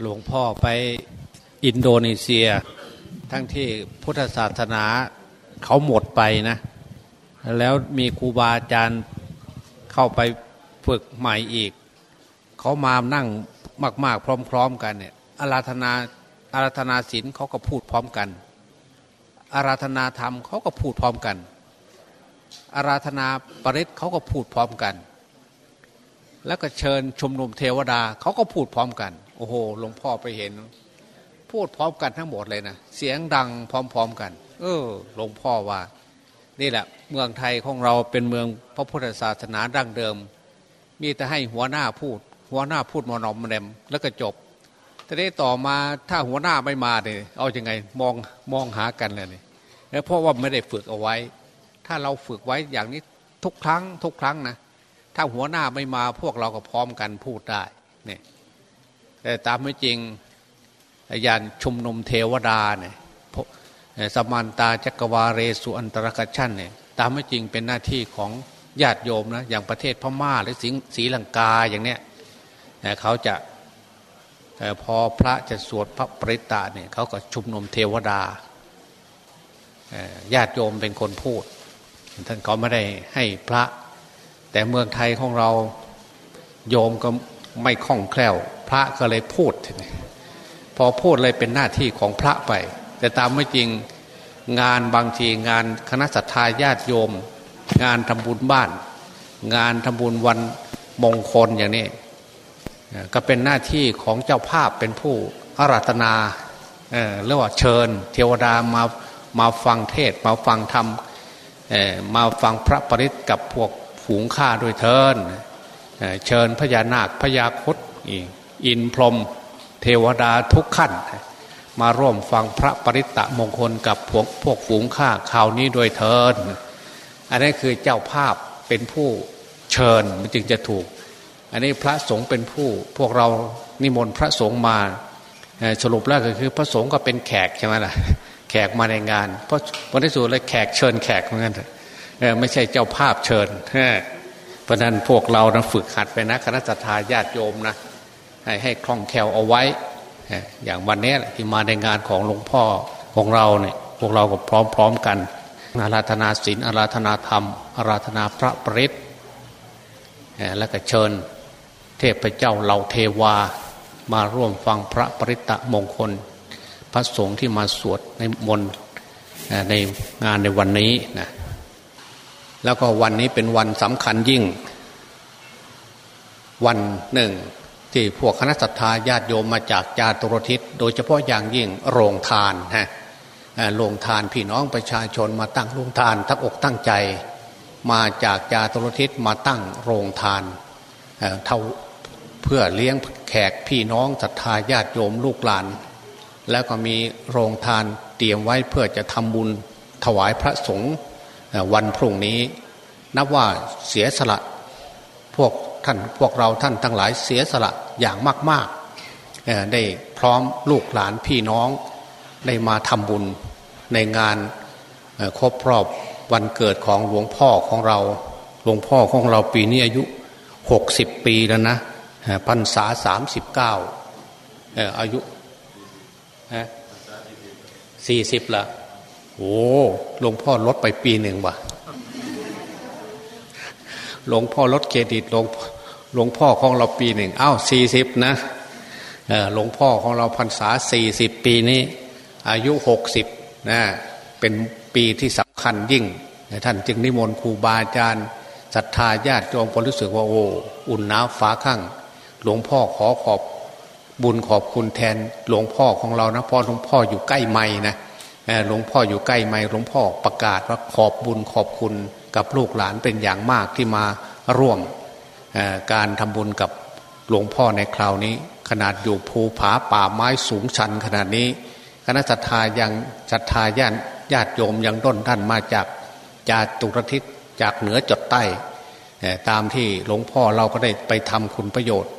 หลวงพ่อไปอินโดนีเซีย ทั้งที่พุทธศาสนาเขาหมดไปนะ แล้วมีครูบาอาจารย์เข้าไปฝึกใหม่อีก เขามานั่งมาก ๆ พร้อม ๆ กันเนี่ยอาราธนาอาราธนาศีลเขาก็พูดพร้อมกัน อาราธนาธรรมเขาก็พูดพร้อมกัน อาราธนาปริศเขาก็พูดพร้อมกัน แล้วก็เชิญชุมนุมเทวดาเขาก็พูดพร้อมกัน โอ้โหหลวงพ่อไปเห็น พูดพร้อมกันทั้งหมดเลยนะเสียงดังพร้อมๆกัน เออหลวงพ่อว่า นี่แหละ เมืองไทยของเราเป็นเมืองพระพุทธศาสนาดั้งเดิม มีแต่ให้หัวหน้าพูด หัวหน้าพูดมอนอมแนมแล้วก็จบแต่ได้ต่อมาถ้าหัวหน้าไม่มาเนี่ยเอาอยัางไงมองมองหากันเลยเนี่ยเพราะว่าไม่ได้ฝึกเอาไว้ ถ้าเราฝึกไว้อย่างนี้ทุกครั้ง ทุกครั้งนะถ้าหัวหน้าไม่มาพวกเราก็พร้อมกันพูดได้เนี่ย แต่ตามไม่จริงยานชุมนุมเทวดาเนี่ยสมานตาจักวาเรสุอันตรกชันเนี่ยตามไม่จริงเป็นหน้าที่ของญาติโยมนะอย่างประเทศพม่าหรือสิงศรีลังกาอย่างเนี้ยเขาจะพอพระจะสวดพระปริตาเนี่ยเขาก็ชุมนุมเทวดาญาติโยมเป็นคนพูด ท่านเขาไม่ได้ให้พระ แต่เมืองไทยของเราโยมก็ไม่คล่องแคล่ว พระก็เลยพูด พอพูดเลยเป็นหน้าที่ของพระไป แต่ตามไม่จริงงานบางทีงานคณะสัตยาญาติโยม งานทำบุญบ้าน งานทำบุญวันมงคลอย่างนี้ ก็เป็นหน้าที่ของเจ้าภาพเป็นผู้อาราธนาเรียกว่าเชิญ เทวดามามาฟังเทศมาฟังธรรมมาฟังพระปริศกับพวกฝูงข้าด้วยเทินเชิญพญานาคพญาคตอิ อินพรมเทวดาทุกขั้น มาร่วมฟังพระปริตตะมงคลกับพวกพวกฝูงข้าข่าวนี้โดยเทินอันนี้คือเจ้าภาพเป็นผู้เชิญมันจึงจะถูก อันนี้พระสงฆ์เป็นผู้พวกเรานิมนต์พระสงฆ์มาสรุปแล้วก็คือพระสงฆ์ก็เป็นแขกใช่ไหมล่ะแขกมาในงาน เพราะวันที่สุดเลยแขกเชิญแขกเหมือนกันไม่ใช่เจ้าภาพเชิญเพราะนั้นพวกเรานะฝึกหัดไปนะคณะทาญาติโยมนะ ให้คล่องแคล่วเอาไว้ อย่างวันนี้ที่มาในงานของหลวงพ่อของเราเนี่ยพวกเราก็พร้อมๆกัน อาราธนาศีลอาราธนาธรรม อาราธนาพระปริศแล้วก็เชิญ เทพเจ้าเหล่าเทวา มาร่วมฟังพระปริตะมงคล พระสงฆ์ที่มาสวดในมนในงานในวันนี้นะแล้วก็วันนี้เป็นวันสำคัญยิ่ง วันหนึ่ง ที่พวกคณะสัตยาญาติโยมมาจากจาตุรทิศ โดยเฉพาะอย่างยิ่งโรงทานฮะโรงทานพี่น้องประชาชนมาตั้งโรงทานทั้งอกตั้งใจ มาจากจาตุรทิศมาตั้งโรงทานเท่าเพื่อเลี้ยงแขกพี่น้องศรัทธาญาติโยมลูกหลาน แล้วก็มีโรงทานเตรียมไว้เพื่อจะทำบุญถวายพระสงฆ์วันพรุ่งนี้ นับว่าเสียสละพวก ท่านพวกเราท่านทั้งหลายเสียสละอย่างมากๆ ได้พร้อมลูกหลานพี่น้อง ได้มาทำบุญในงานครบรอบวันเกิดของหลวงพ่อของเรา หลวงพ่อของเราปีนี้อายุหกสิบปีแล้วนะพรรษาสามสิบเก้าอายุสี่สิบละโอ้หลวงพ่อลดไปปีหนึ่งว่ะ หลวงพ่อลดเครดิตหลวงหลวงพ่อของเราปีหนึ่งอ้าวสี่สิบนะหลวงพ่อของเราพรรษาสี่สิบปีนี้ อายุหกสิบนะเป็นปีที่สำคัญยิ่ง ท่านจึงนิมนต์ครูบาอาจารย์ศรัทธาญาติโยมพอรู้สึกว่าโอ้อุ่นหนาวฟ้าข้างหลวงพ่อขอขอบบุญขอบคุณแทนหลวงพ่อของเรานะพ่อหลวงพ่ออยู่ใกล้ไม่นะหลวงพ่ออยู่ใกล้ไม่หลวงพ่อประกาศว่าขอบบุญขอบคุณ กับลูกหลานเป็นอย่างมากที่มาร่วมการทำบุญกับหลวงพ่อในคราวนี้ ขนาดอยู่ภูผาป่าไม้สูงชันขนาดนี้ คณะศรัทธายังศรัทธาญาติญาติโยมยังด้นท่านมาจากจากตุรทิศจากเหนือจดใต้ตามที่หลวงพ่อเราก็ได้ไปทำคุณประโยชน์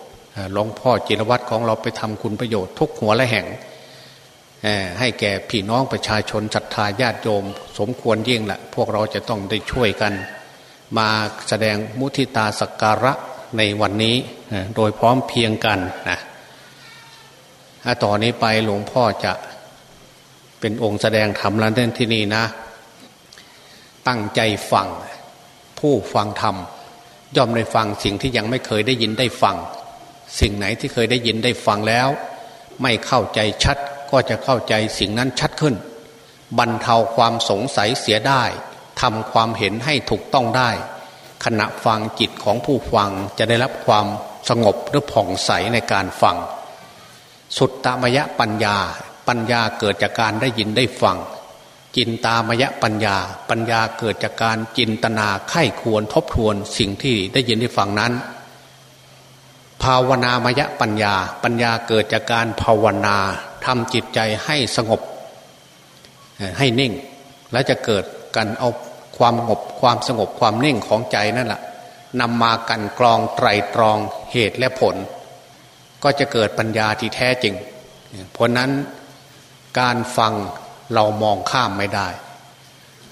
หลวงพ่อจิรวัตรของเราไปทำคุณประโยชน์ ทุกหัวและแห่ง ให้แก่พี่น้องประชาชนศรัทธาญาติโยม สมควรยิ่งแหละพวกเราจะต้องได้ช่วยกัน มาแสดงมุทิตาสักการะในวันนี้โดยพร้อมเพียงกันนะต่อนนี้ไปหลวงพ่อจะเป็นองค์แสดงธรรมแล้วที่นี่นะ ตั้งใจฟังผู้ฟังธรรมย่อมได้ฟังสิ่งที่ยังไม่เคยได้ยินได้ฟัง สิ่งไหนที่เคยได้ยินได้ฟังแล้ว ไม่เข้าใจชัด ก็จะเข้าใจสิ่งนั้นชัดขึ้น บรรเทาความสงสัยเสียได้ทำความเห็นให้ถูกต้องได้ ขณะฟังจิตของผู้ฟังจะได้รับความสงบหรือผ่องใสในการฟัง สุดตามยะปัญญา ปัญญาเกิดจากการได้ยินได้ฟัง จินตามยะปัญญา ปัญญาเกิดจากการจินตนาไข้ควรทบทวนสิ่งที่ได้ยินได้ฟังนั้น ภาวนามยะปัญญา ปัญญาเกิดจากการภาวนา ทำจิตใจให้สงบ ให้นิ่ง และจะเกิดกันเอาความสงบความสงบความนิ่งของใจนั่นแหละนำมากันกรองไตรตรองเหตุและผล ก็จะเกิดปัญญาที่แท้จริง เพราะนั้นการฟังเรามองข้ามไม่ได้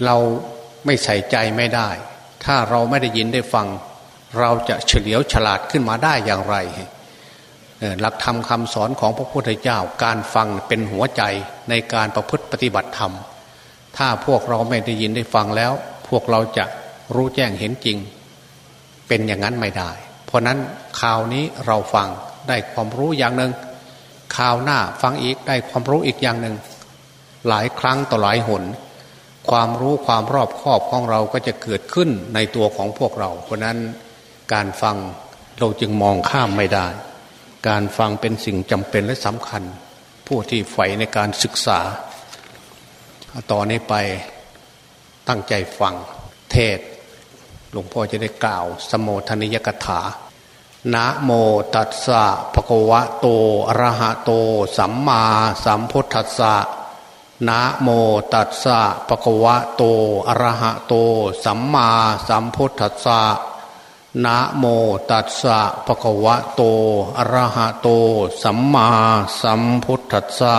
เราไม่ใส่ใจไม่ได้ ถ้าเราไม่ได้ยินได้ฟัง เราจะเฉลียวฉลาดขึ้นมาได้อย่างไร หลักธรรมคำสอนของพระพุทธเจ้าการฟังเป็นหัวใจในการประพฤติปฏิบัติธรรม ถ้าพวกเราไม่ได้ยินได้ฟังแล้ว พวกเราจะรู้แจ้งเห็นจริง เป็นอย่างนั้นไม่ได้ เพราะนั้นข่าวนี้เราฟังได้ความรู้อย่างหนึ่งข่าวหน้าฟังอีกได้ความรู้อีกอย่างหนึ่งหลายครั้งต่อหลายหน ความรู้ความรอบครอบของเราก็จะเกิดขึ้นในตัวของพวกเรา เพราะนั้นการฟังเราจึงมองข้ามไม่ได้ การฟังเป็นสิ่งจำเป็นและสำคัญ ผู้ที่ใฝ่ในการศึกษา ต่อนนี้ไปตั้งใจฟังเทศ หลวงพ่อจะได้กล่าวสมโภชนิยกถา นะโมตัสสะภะคะวะโตอะระหะโต สัมมาสัมพุทธัสสะนะโมตัสสะภะคะวะโตอะระหะโต สัมมาสัมพุทธัสสะ นะโมตัสสะภะคะวะโตอะระหะโต สัมมาสัมพุทธัสสะ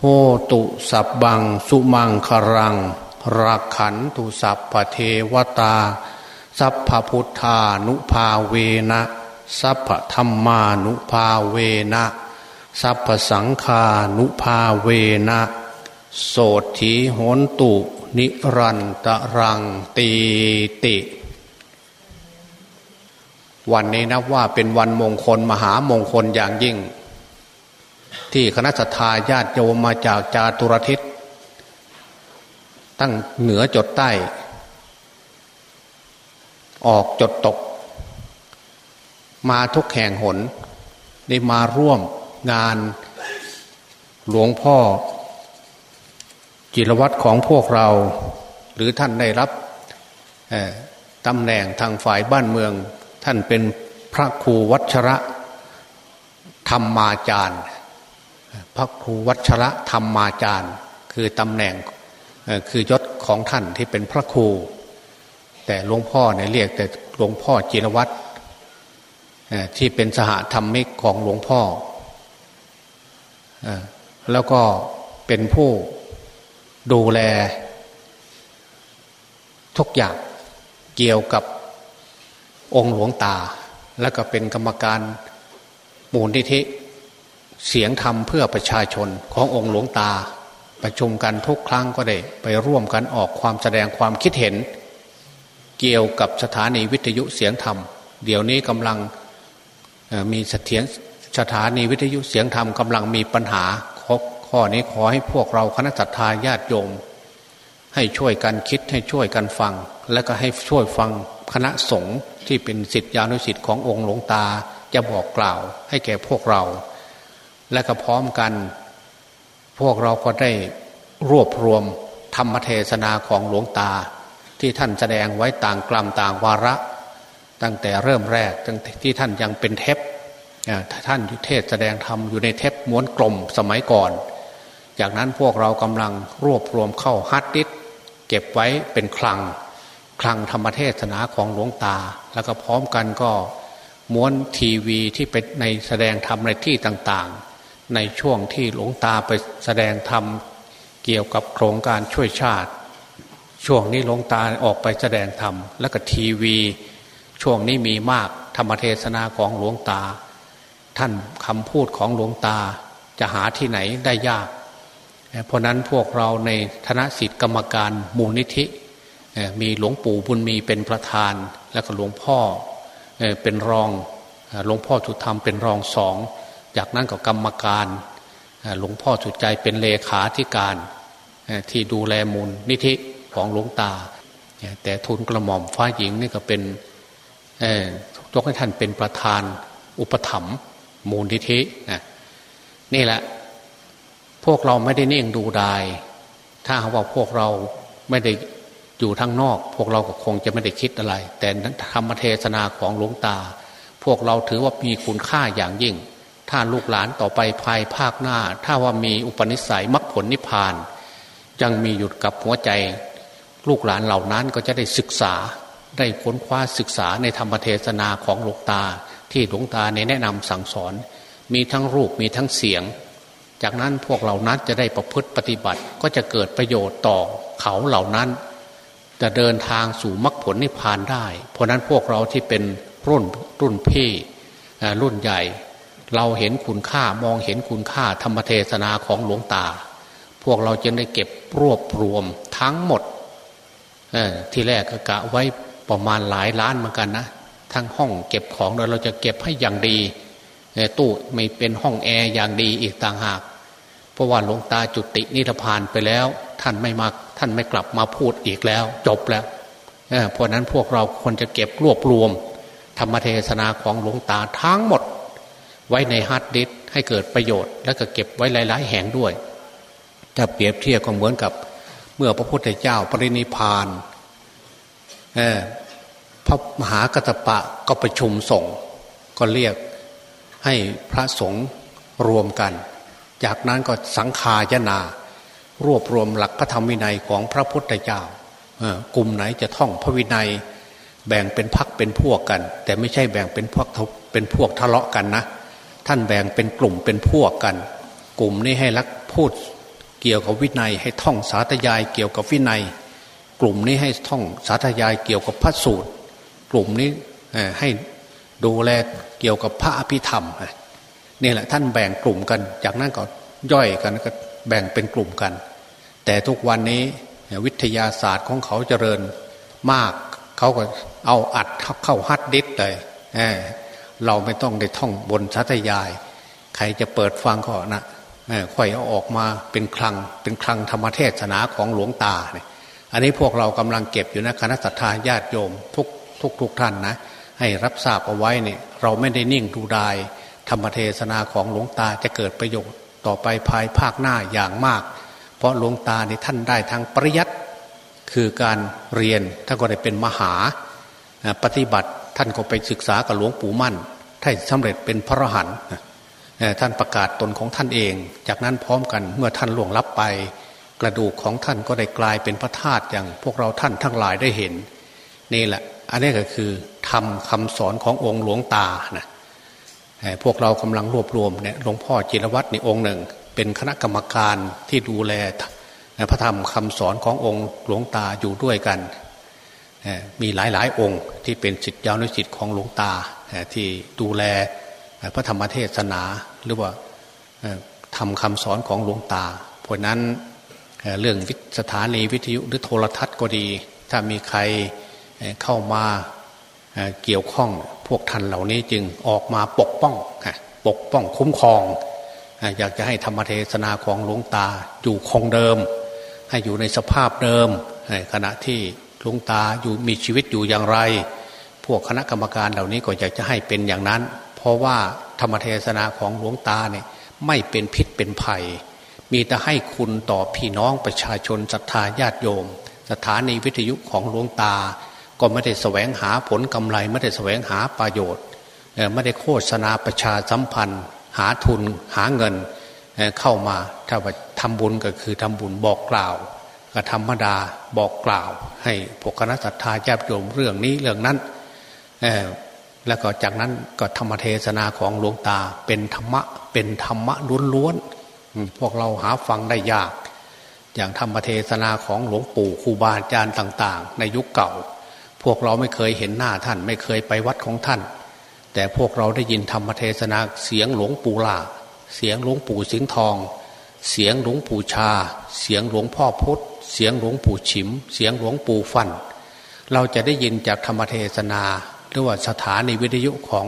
โหตุสับบังสุมังครัง รักขันตุสัพพเทวตา สัพพพุทธานุภาเวนะ สัพพธรรมานุภาเวนะ สัพพสังฆานุภาเวนะ โสถีโหนตุ นิรันตรังตีติ วันนี้นับว่าเป็นวันมงคลมหามงคลอย่างยิ่ง ที่คณะทาญาติโยมมาจากจาตุรทิศตั้งเหนือจดใต้ ออกจดตก มาทุกแห่งหน ได้มาร่วมงานหลวงพ่อ จิรวัตรของพวกเรา หรือท่านได้รับตำแหน่งทางฝ่ายบ้านเมือง ท่านเป็นพระครูวัชระธรรมาจารย์ พระครูวัชระธรรมาจารย์ คือตำแหน่งคือยศของท่านที่เป็นพระครู แต่หลวงพ่อเนี่ยเรียกแต่หลวงพ่อจิรวัตรที่เป็นสหธรรมิกของหลวงพ่อ แล้วก็เป็นผู้ดูแลทุกอย่างเกี่ยวกับ องค์หลวงตา แล้วก็เป็นกรรมการมูลนิธิ เสียงธรรมเพื่อประชาชนขององค์หลวงตา ประชุมกันทุกครั้งก็ได้ ไปร่วมกันออกความแสดงความคิดเห็น เกี่ยวกับสถานีวิทยุเสียงธรรม เดี๋ยวนี้กำลังมีเสถียรสถานีวิทยุเสียงธรรมกำลังมีปัญหาข้อนี้ขอให้พวกเราคณะสัตยาญาติโยม ให้ช่วยกันคิดให้ช่วยกันฟัง และก็ให้ช่วยฟัง คณะสงฆ์ที่เป็นสิทธิานุสิทธิ์ขององค์หลวงตาจะบอกกล่าวให้แก่พวกเรา และก็พร้อมกัน พวกเราก็ได้รวบรวมธรรมเทศนาของหลวงตา ที่ท่านแสดงไว้ต่างกลัมต่างวาระ ตั้งแต่เริ่มแรกตั้งที่ท่านยังเป็นเทปท่านเทศแสดงธรรมอยู่ในเทปม้วนกลมสมัยก่อน จากนั้นพวกเรากำลังรวบรวมเข้าฮัดดิสเก็บไว้เป็นคลัง คลังธรรมเทศนาของหลวงตา แล้วก็พร้อมกันก็ม้วนทีวีที่เป็นในแสดงธรรมในที่ต่างๆ ในช่วงที่หลวงตาไปแสดงธรรมเกี่ยวกับโครงการช่วยชาติ ช่วงนี้หลวงตาออกไปแสดงธรรม แล้วก็ทีวี ช่วงนี้มีมากธรรมเทศนาของหลวงตา ท่านคำพูดของหลวงตาจะหาที่ไหนได้ยาก เพราะนั้นพวกเราในคณะสิทธิกรรมการมูลนิธิ มีหลวงปู่บุญมีเป็นประธาน แล้วก็หลวงพ่อเป็นรองหลวงพ่อสุธรรมเป็นรองสอง จากนั้นก็กรรมการหลวงพ่อสุดใจเป็นเลขาธิการที่ดูแลมูลนิธิของหลวงตา แต่ทุนกระหม่อมฟ้าหญิงนี่ก็เป็นยกให้ท่านเป็นประธานอุปถัมภ์มูลนิธินี่แหละ พวกเราไม่ได้เน่งดูดาย ถ้าว่าพวกเราไม่ได้ อยู่ทางนอก พวกเราก็คงจะไม่ได้คิดอะไร แต่ธรรมเทศนาของหลวงตา พวกเราถือว่ามีคุณค่าอย่างยิ่ง ถ้าลูกหลานต่อไปภายภาคหน้า ถ้าว่ามีอุปนิสัยมรรคผลนิพพานยังมีอยู่กับหัวใจ ลูกหลานเหล่านั้นก็จะได้ศึกษาได้ค้นคว้าศึกษาในธรรมเทศนาของหลวงตา ที่หลวงตาในแนะนำสั่งสอน มีทั้งรูปมีทั้งเสียง จากนั้นพวกเหล่านั้นจะได้ประพฤติปฏิบัติก็จะเกิดประโยชน์ต่อเขาเหล่านั้น จะเดินทางสู่มรรคผลนิพพานได้ เพราะนั้นพวกเราที่เป็นรุ่นรุ่นพี่รุ่นใหญ่ เราเห็นคุณค่ามองเห็นคุณค่าธรรมเทศนาของหลวงตา พวกเราจึงได้เก็บรวบรวมทั้งหมดที่แรกก็กะไว้ประมาณหลายล้านเหมือนกันนะทั้งห้องเก็บของโดยเราจะเก็บให้อย่างดีตู้ไม่เป็นห้องแอร์อย่างดีอีกต่างหาก เพราะว่าหลวงตาจุตินิพพานไปแล้ว ท่านไม่มาท่านไม่กลับมาพูดอีกแล้ว จบแล้วเพราะนั้นพวกเราควรจะเก็บรวบรวม ธรรมเทศนาของหลวงตาทั้งหมด ไว้ในฮาร์ดดิสก์ให้เกิดประโยชน์ แล้วก็เก็บไว้หลาย ๆ แห่งด้วยถ้าเปรียบเทียบก็เหมือนกับ เมื่อพระพุทธเจ้าปรินิพพานพระมหากัสสปะก็ประชุมสงฆ์ก็เรียกให้พระสงฆ์รวมกัน จากนั้นก็สังคายนา รวบรวมหลักพระธรรมวินัยของพระพุทธเจ้ากลุ่มไหนจะท่องพระวินัย แบ่งเป็นพักเป็นพวกกัน แต่ไม่ใช่แบ่งเป็นพวกเป็นพวกทะเลาะกันนะ ท่านแบ่งเป็นกลุ่มเป็นพวกกัน กลุ่มนี้ให้รักพูดเกี่ยวกับวินัย ให้ท่องสาธยายเกี่ยวกับวินัย กลุ่มนี้ให้ท่องสาธยายเกี่ยวกับพระสูตร กลุ่มนี้ให้ดูแลเกี่ยวกับพระอภิธรรม นี่แหละท่านแบ่งกลุ่มกัน จากนั้นก็ย่อยกันก็แบ่งเป็นกลุ่มกัน แต่ทุกวันนี้วิทยาศาสตร์ของเขาเจริญมาก เขาก็เอาอัดเข้าฮัดดิสเลยเเราไม่ต้องได้ท่องบนชัตยาย ใครจะเปิดฟังก็นะค่อยเอาออกมาเป็นคลัง เป็นคลังธรรมเทศนาของหลวงตาเนี่ยอันนี้พวกเรากำลังเก็บอยู่นะคณะสัตยาญาติโยมทุกทุกทุกท่านนะให้รับทราบเอาไว้เนี่ยเราไม่ได้นิ่งดูดาย ธรรมเทศนาของหลวงตาจะเกิดประโยชน์ต่อไปภายภาคหน้าอย่างมาก เพราะหลวงตาในท่านได้ทางปริยัติคือการเรียนท่านก็ได้เป็นมหาปฏิบัติท่านก็ไปศึกษากับหลวงปู่มั่นท่านสำเร็จเป็นพระอรหันต์ท่านประกาศตนของท่านเอง จากนั้นพร้อมกันเมื่อท่านล่วงลับไป กระดูกของท่านก็ได้กลายเป็นพระธาตุอย่างพวกเราท่านทั้งหลายได้เห็นนี่แหละ อันนี้ก็คือทำคำสอนขององค์หลวงตานะ พวกเรากำลังรวบรวมเนี่ยหลวงพ่อจิรวัตรในองค์หนึ่ง เป็นคณะกรรมการที่ดูแลพระธรรมคำสอนขององค์หลวงตาอยู่ด้วยกัน มีหลายหลายองค์ที่เป็นสิทธิยาวนุสิทธิ์ของหลวงตาที่ดูแลพระธรรมเทศนาหรือว่าทำคำสอนของหลวงตา เพราะนั้นเรื่องสถานีวิทยุหรือโทรทัศน์ก็ดี ถ้ามีใครเข้ามา เกี่ยวข้องพวกท่านเหล่านี้จึงออกมาปกป้องปกป้องคุ้มครอง อยากจะให้ธรรมเทศนาของหลวงตาอยู่คงเดิม ให้อยู่ในสภาพเดิมขณะที่หลวงตาอยู่มีชีวิตอยู่อย่างไร พวกคณะกรรมการเหล่านี้ก็อยากจะให้เป็นอย่างนั้น เพราะว่าธรรมเทศนาของหลวงตาเนี่ยไม่เป็นพิษเป็นภัย มีแต่ให้คุณต่อพี่น้องประชาชนศรัทธาญาติโยม สถานีวิทยุของหลวงตา ก็ไม่ได้แสวงหาผลกำไรไม่ได้แสวงหาประโยชน์ไม่ได้โฆษณาประชาสัมพันธ์ หาทุนหาเงินเข้ามาถ้าว่าทำบุญก็คือทำบุญบอกกล่าวก็ธรรมดาบอกกล่าว ให้พวกคณะสัตยาญาติโยมเรื่องนี้เรื่องนั้นแล้วก็จากนั้นก็ธรรมเทศนาของหลวงตาเป็นธรรมะเป็นธรรมะล้วนๆพวกเราหาฟังได้ยาก อย่างธรรมเทศนาของหลวงปู่ครูบาอาจารย์ต่าง ๆ ในยุคเก่า พวกเราไม่เคยเห็นหน้าท่าน ไม่เคยไปวัดของท่าน แต่พวกเราได้ยินธรรมเทศนาเสียงหลวงปู่ลาเสียงหลวงปู่สิงห์ทอง เสียงหลวงปู่ชา เสียงหลวงพ่อพุธเสียงหลวงปู่ฉิม เสียงหลวงปู่ฟัน เราจะได้ยินจากธรรมเทศนา หรือว่าสถานีวิทยุของ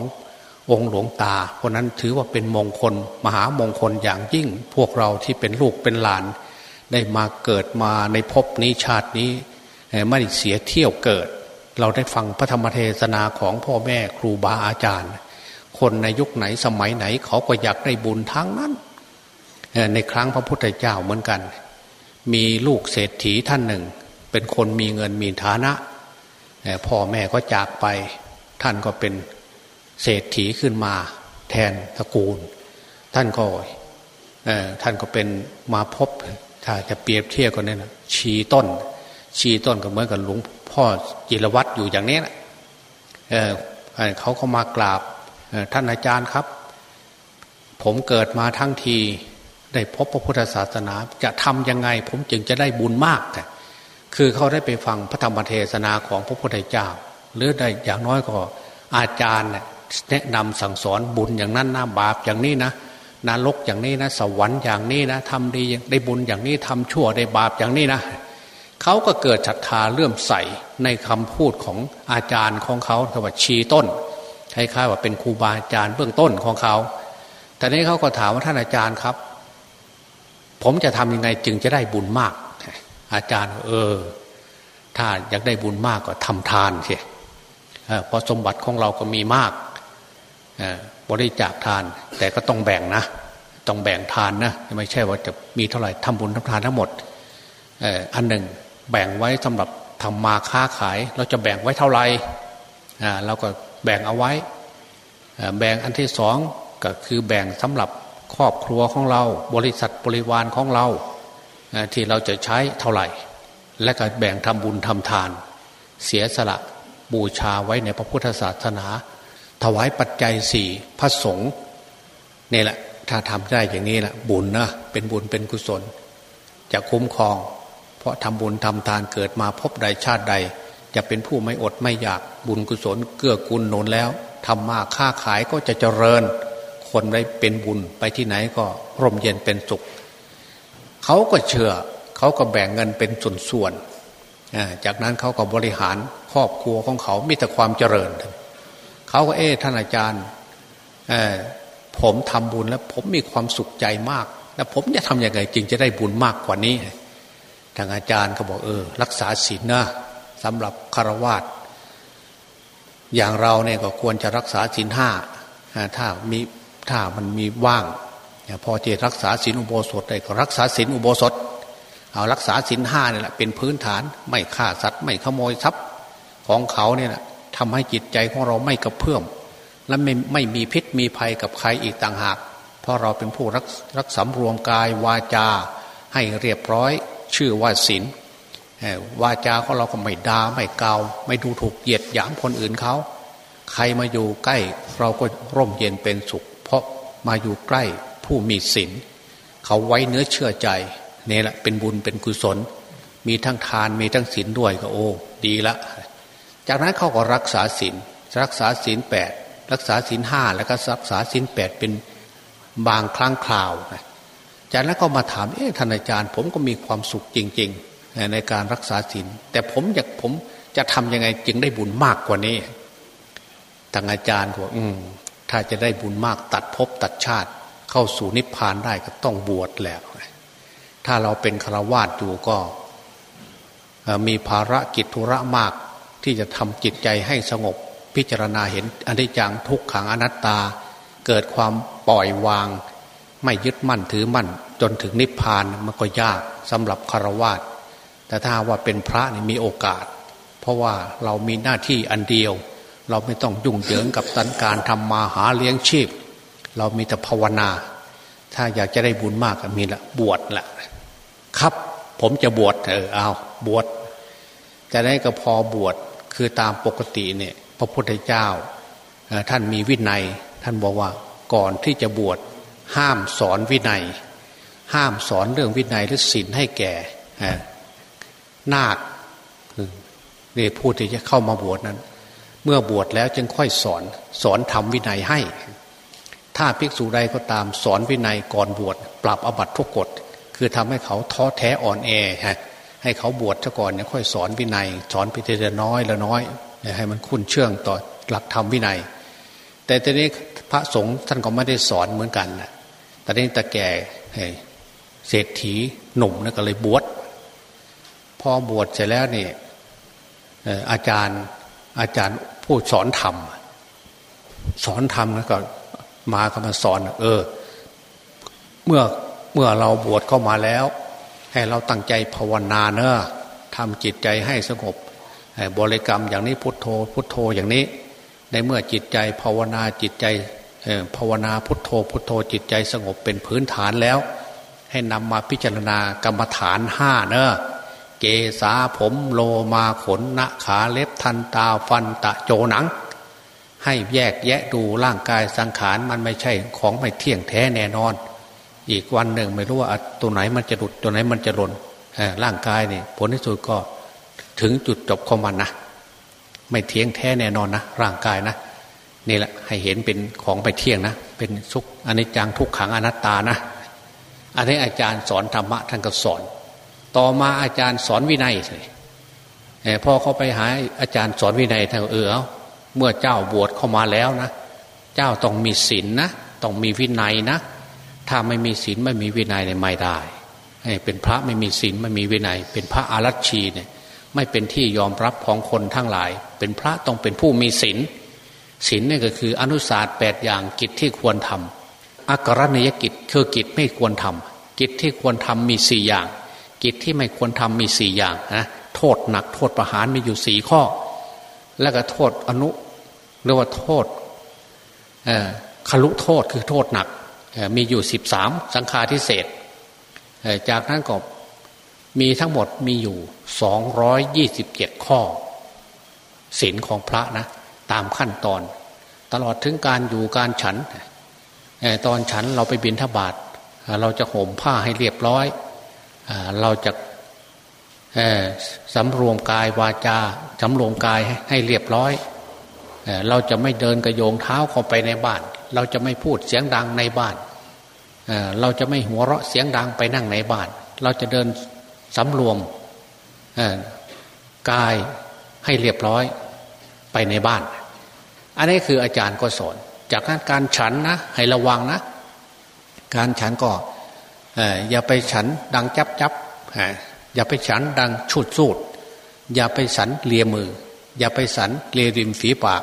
องค์หลวงตา เพราะนั้นถือว่าเป็นมงคล มหามงคลอย่างยิ่ง พวกเราที่เป็นลูกเป็นหลาน ได้มาเกิดมาในภพนี้ชาตินี้ไม่เสียเที่ยวเกิด เราได้ฟังพระธรรมเทศนาของพ่อแม่ครูบาอาจารย์ คนในยุคไหนสมัยไหน เขาก็อยากได้บุญทั้งนั้น ในครั้งพระพุทธเจ้าเหมือนกัน มีลูกเศรษฐีท่านหนึ่ง เป็นคนมีเงินมีฐานะพ่อแม่ก็จากไป ท่านก็เป็นเศรษฐีขึ้นมา แทนตระกูล ท่านก็ท่านก็เป็นมาพบถ้าจะเปรียบเทียบกันเนี่ยนะชีต้น ชีต้นก็เหมือนกับหลวง พ่อจิรวัตรอยู่อย่างนี้นะเเขาก็มากราบท่านอาจารย์ครับ ผมเกิดมาทั้งที ได้พบพระพุทธศาสนาจะทำยังไง ผมจึงจะได้บุญมากแต่คือเขาได้ไปฟังพระธรรมเทศนาของพระพุทธเจ้า หรือได้อย่างน้อยก็อาจารย์แนะนำสั่งสอนบุญอย่างนั้นนะบาปอย่างนี้นะนรกอย่างนี้นะ สวรรค์อย่างนี้นะทำดีได้บุญอย่างนี้ทำชั่วได้บาปอย่างนี้นะ เขาก็เกิดศรัทธาเลื่อมใสในคำพูดของอาจารย์ของเขาคำว่าชีต้นคล้ายๆว่าเป็นครูบาอาจารย์เบื้องต้นของเขาแต่นี้เขาก็ถามว่าท่านอาจารย์ครับ ผมจะทำยังไงจึงจะได้บุญมาก อาจารย์เออ ถ้าอยากได้บุญมากก็ทำทานเสิเพราะสมบัติของเราก็มีมากบริจาคทาน แต่ก็ต้องแบ่งนะ ต้องแบ่งทานนะ ไม่ใช่ว่าจะมีเท่าไหร่ทำบุญทำทานทั้งหมดอันหนึ่ง แบ่งไว้สำหรับทำมาค้าขาย เราจะแบ่งไว้เท่าไหร่เราก็แบ่งเอาไว้ แบ่งอันที่สองก็คือแบ่งสำหรับครอบครัวของเรา บริษัทบริวารของเราที่เราจะใช้เท่าไหร่ และก็แบ่งทำบุญทำทาน เสียสละบูชาไว้ในพระพุทธศาสนา ถวายปัจจัยสี่พระสงฆ์นี่แหละ ถ้าทำได้อย่างนี้แหละบุญนะเป็นบุญเป็นกุศล จะคุ้มครอง เพราะทำบุญทำทานเกิดมาพบใดชาติใด จะเป็นผู้ไม่อดไม่อยากบุญกุศลเกื้อกูลหนุนแล้วทำมาค้าขายก็จะเจริญ คนได้เป็นบุญไปที่ไหนก็ร่มเย็นเป็นสุขเขาก็เชื่อเขาก็แบ่งเงินเป็นส่วนๆจากนั้นเขาก็บริหารครอบครัวของเขามีแต่ความเจริญเขาก็เอ๊ท่านอาจารย์ผมทำบุญแล้วผมมีความสุขใจมาก แล้วผมจะทำยังไงจึงจะได้บุญมากกว่านี้ ทางอาจารย์เขาบอกเออ รักษาศีลนะสำหรับคารวาสอย่างเราเนี่ยก็ควรจะรักษาศีลห้าถ้ามีถ้ามันมีว่างพอจะรักษาศีลอุโบสถได้ก็รักษาศีลอุโบสถ เอารักษาศีลห้านี่แหละเป็นพื้นฐานไม่ฆ่าสัตว์ไม่ขโมยทรัพย์ของเขาเนี่ยทำให้จิตใจของเราไม่กระเพื่อมและไม่ไม่มีพิษมีภัยกับใครอีกต่างหาก เพราะเราเป็นผู้รักรักสำรวมกายวาจาให้เรียบร้อย ชื่อว่าศีลวาจาของเราก็ไม่ดาไม่กาว ไม่ดูถูกเหยียดหยามคนอื่นเขา ใครมาอยู่ใกล้ เราก็ร่มเย็นเป็นสุข เพราะมาอยู่ใกล้ผู้มีศีลเขาไว้เนื้อเชื่อใจนี่แหละเป็นบุญเป็นกุศล มีทั้งทานมีทั้งศีลด้วยก็โอ้ดีละ จากนั้นเขาก็รักษาศีลรักษาศีลแปดรักษาศีลห้าแล้วก็รักษาศีลแปดเป็นบางครั้งคราว จากนั้นก็มาถามเอ๊ะท่านอาจารย์ ผมก็มีความสุขจริง ๆ ในการรักษาศีลแต่ผมอยากผมจะทํำยังไงจึงได้บุญมากกว่านี้ทางอาจารย์บอกอืมถ้าจะได้บุญมากตัดภพตัดชาติ เข้าสู่นิพพานได้ก็ต้องบวชแล้ว ถ้าเราเป็นฆราวาสอยู่ก็มีภารกิจธุระมากที่จะทำจิตใจให้สงบ พิจารณาเห็นอนิจจังทุกขังอนัตตา เกิดความปล่อยวาง ไม่ยึดมั่นถือมั่น จนถึงนิพพานมันก็ยากสำหรับคารวะแต่ถ้าว่าเป็นพระนี่มีโอกาส เพราะว่าเรามีหน้าที่อันเดียว เราไม่ต้องยุ่งเหยิงกับตันการทำมาหาเลี้ยงชีพ เรามีแต่ภาวนา ถ้าอยากจะได้บุญมากก็มีละบวชละครับผมจะบวชเออเอาบวชจะได้ก็พอบวชคือตามปกติเนี่ยพระพุทธเจ้าท่านมีวินัย ท่านบอกว่าก่อนที่จะบวช ห้ามสอนวินัย ห้ามสอนเรื่องวินัยหรือศีลให้แก่นาคนี่พูดที่จะเข้ามาบวชนั้น เมื่อบวชแล้วจึงค่อยสอนสอนทำวินัยให้ ถ้าภิกษุใดก็ตามสอนวินัยก่อนบวชปรับอบัตทุกกฎคือทำให้เขาท้อแท้อ่อนแอฮะให้เขาบวชซะก่อนเนี่ยค่อยสอนวินัย สอนไปทีน้อยละน้อยให้มันคุ้นเชื่องต่อหลักธรรมวินัย แต่ตอนนี้พระสงฆ์ท่านก็ไม่ได้สอนเหมือนกันนะ ตอนนี้ตะแก่เศรษฐีหนุ่มนะก็เลยบวชพอบวชเสร็จแล้วนี่อาจารย์อาจารย์ผู้สอนธรรม สอนธรรมแล้วก็มาก็มาสอน เออ เมื่อเมื่อเราบวชเข้ามาแล้ว ให้เราตั้งใจภาวนาเนอะทำจิตใจให้สงบบริกรรมอย่างนี้พุทโธ พุทโธอย่างนี้ ในเมื่อจิตใจภาวนาจิตใจ ภาวนาพุทโธพุทโธจิตใจสงบเป็นพื้นฐานแล้ว ให้นำมาพิจารณากรรมฐานห้าเนอะเกษาผมโลมาขนนะขาเล็บทันตาฟันตะโจหนัง ให้แยกแยะดูร่างกายสังขารมันไม่ใช่ของไม่เที่ยงแท้แน่นอน อีกวันหนึ่งไม่รู้ว่าตัวไหนมันจะหลุดตัวไหนมันจะหล่นร่างกายเนี่ยผลที่สุดก็ถึงจุดจบของมันนะไม่เที่ยงแท้แน่นอนนะร่างกายนะ นี่แหละให้เห็นเป็นของไปเที่ยงนะ เป็นสุขอนิจจังทุกขังอนัตตานะ อันนี้อาจารย์สอนธรรมะท่านก็สอน ต่อมาอาจารย์สอนวินัยเลยพอเขาไปหาอาจารย์สอนวินัยท่านเออเมื่อเจ้าบวชเข้ามาแล้วนะ เจ้าต้องมีศีลนนะต้องมีวินัยนะ ถ้าไม่มีศีลไม่มีวินัยเนี่ยไม่ได้เป็นพระไม่มีศีลไม่มีวินัย เป็นพระอารัชชีเนี่ย ไม่เป็นที่ยอมรับของคนทั้งหลาย เป็นพระต้องเป็นผู้มีศีล ศีลนี่ก็คืออนุสาส์แปดอย่างกิจที่ควรทำอักรณียกิจคือกิจไม่ควรทำกิจที่ควรทำมีสี่อย่าง กิจที่ไม่ควรทำมีสี่อย่างนะโทษหนักโทษประหารมีอยู่สี่ข้อ แล้วก็โทษอนุเรียกว่าโทษคลุโทษคือโทษหนักมีอยู่สิบสามสังฆาทิเศษจากนั้นก็มีทั้งหมดมีอยู่สองร้อยยี่สิบเจ็ดข้อศีลของพระนะ ตามขั้นตอน ตลอดถึงการอยู่การฉันตอนฉันเราไปบินทบาทเราจะห่มผ้าให้เรียบร้อย เราจะสำรวมกายวาจาสำรวมกายให้เรียบร้อย เราจะไม่เดินกระโยงเท้าเข้าไปในบ้าน เราจะไม่พูดเสียงดังในบ้าน เราจะไม่หัวเราะเสียงดังไปนั่งในบ้าน เราจะเดินสำรวมกายให้เรียบร้อยไปในบ้าน อันนี้คืออาจารย์ก็สอน จากนั้นการฉันนะให้ระวังนะ การฉันก็อย่าไปฉันดังจับจับอย่าไปฉันดังชุดสูดอย่าไปสันเลียมือ อย่าไปสันเลียริมฝีปาก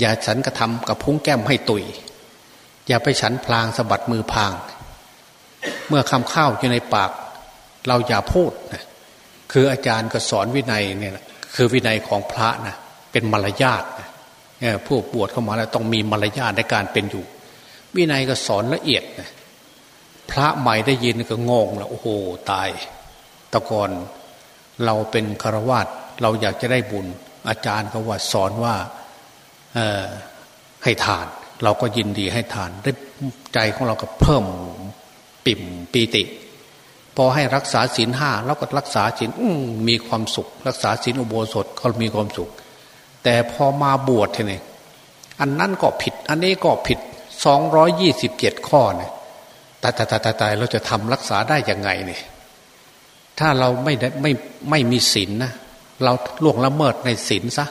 อย่าฉันกระทำกับพุ้งแก้มให้ตุย อย่าไปฉันพลางสะบัดมือพาง เมื่อคำข้าวอยู่ในปาก เราอย่าพูดนะคืออาจารย์ก็สอนวินัยเนี่ยคือวินัยของพระนะเป็นมารยาทนะ ผู้บวชเข้ามาแล้วต้องมีมารยาทในการเป็นอยู่ วินัยก็สอนละเอียดนะพระใหม่ได้ยินก็งงแล้วโอ้โหตายตะกอนเราเป็นคารวาสเราอยากจะได้บุญ อาจารย์เขาว่าสอนว่าให้ทาน เราก็ยินดีให้ทานได้ใจของเราก็เพิ่มปิ่มปีติ พอให้รักษาศีลห้าเราก็รักษาศีลมีความสุข รักษาศีลอุโบสถเขามีความสุข แต่พอมาบวชทีนี้อันนั้นก็ผิด อันนี้ก็ผิดสองร้อยยี่สิบเจ็ดข้อเนี่ยตายตายตายตายเราจะทำรักษาได้ยังไงเนี่ยถ้าเราไม่ได้ไม่ไม่มีศีลนนะเราล่วงละเมิดในศีลซะ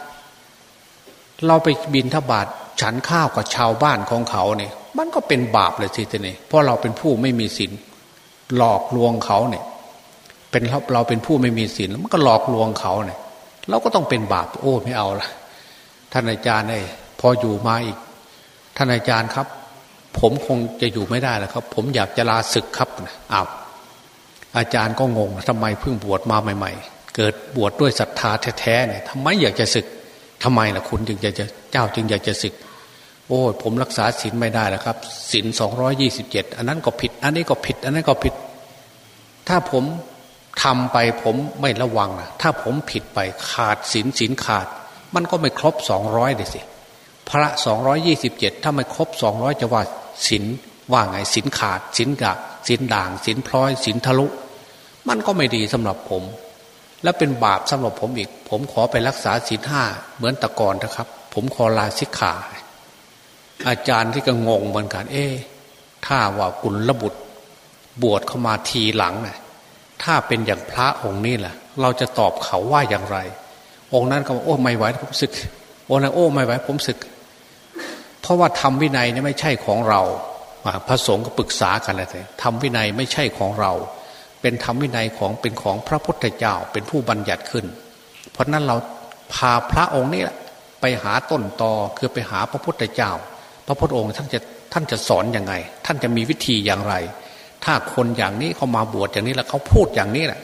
เราไปบินทบาทฉันข้าวกับชาวบ้านของเขาเนี่ย มันก็เป็นบาปเลยทีนี้เพราะเราเป็นผู้ไม่มีศีลหลอกลวงเขาเนี่ย เป็นเราเราเป็นผู้ไม่มีศีลมันก็หลอกลวงเขาเนี่ย เราก็ต้องเป็นบาปโอ้ไม่เอาละ ท่านอาจารย์เนี่ยพออยู่มาอีก ท่านอาจารย์ครับ ผมคงจะอยู่ไม่ได้แล้วครับ ผมอยากจะลาศึกครับอ้าวอาจารย์ก็งงทำไมเพิ่งบวชมาใหม่ ๆ เกิดบวชดด้วยศรัทธาแท้ๆเนี่ยทำไมอยากจะศึกทำไมล่ะคุณจึงอยากจะเจ้าจึงอยากจะศึก โอ้ผมรักษาศีลไม่ได้แล้วครับศีลสองร้อยี่สิบเจ็ดอันนั้นก็ผิด อันนี้ก็ผิด อันนั้นก็ผิด ถ้าผมทำไปผมไม่ระวังนะถ้าผมผิดไปขาดศีลศีลขาด มันก็ไม่ครบสองร้อยเลยสิ พระสองร้อยี่สิบเจ็ดถ้าไม่ครบสองร้อยจะว่าสินว่าไงสินขาดสินกะสินด่างสินพลอยสินทะลุ มันก็ไม่ดีสำหรับผม แล้วเป็นบาปสำหรับผมอีก ผมขอไปรักษาศีลห้าเหมือนตะกอนนะครับ ผมขอลาสิกขา อาจารย์ที่ก็งงเหมือนกันเอ๊ถ้าว่ากุลระบุตร บวชเข้ามาทีหลังนะ่ะถ้าเป็นอย่างพระองค์นี้แหละเราจะตอบเขาว่าอย่างไร องค์นั้นก็บอกโอ้ไม่ไหวผมศึกองค์นั้นโอ้ไม่ไหวผมศึก เพราะว่าทำวินัยนี่ไม่ใช่ของเราพระสงฆ์ก็ปรึกษากันเลยทำวินัยไม่ใช่ของเรา เป็นธรรมวินัยของเป็นของพระพุทธเจ้าเป็นผู้บัญญัติขึ้น เพราะนั้นเราพาพระองค์นี่แหละไปหาต้นตอคือไปหาพระพุทธเจ้า พระพุทธองค์ท่านจะท่านจะสอนอยังไง ท่านจะมีวิธีอย่างไร ถ้าคนอย่างนี้เขามาบวชอย่างนี้แล้วเขาพูดอย่างนี้แหละ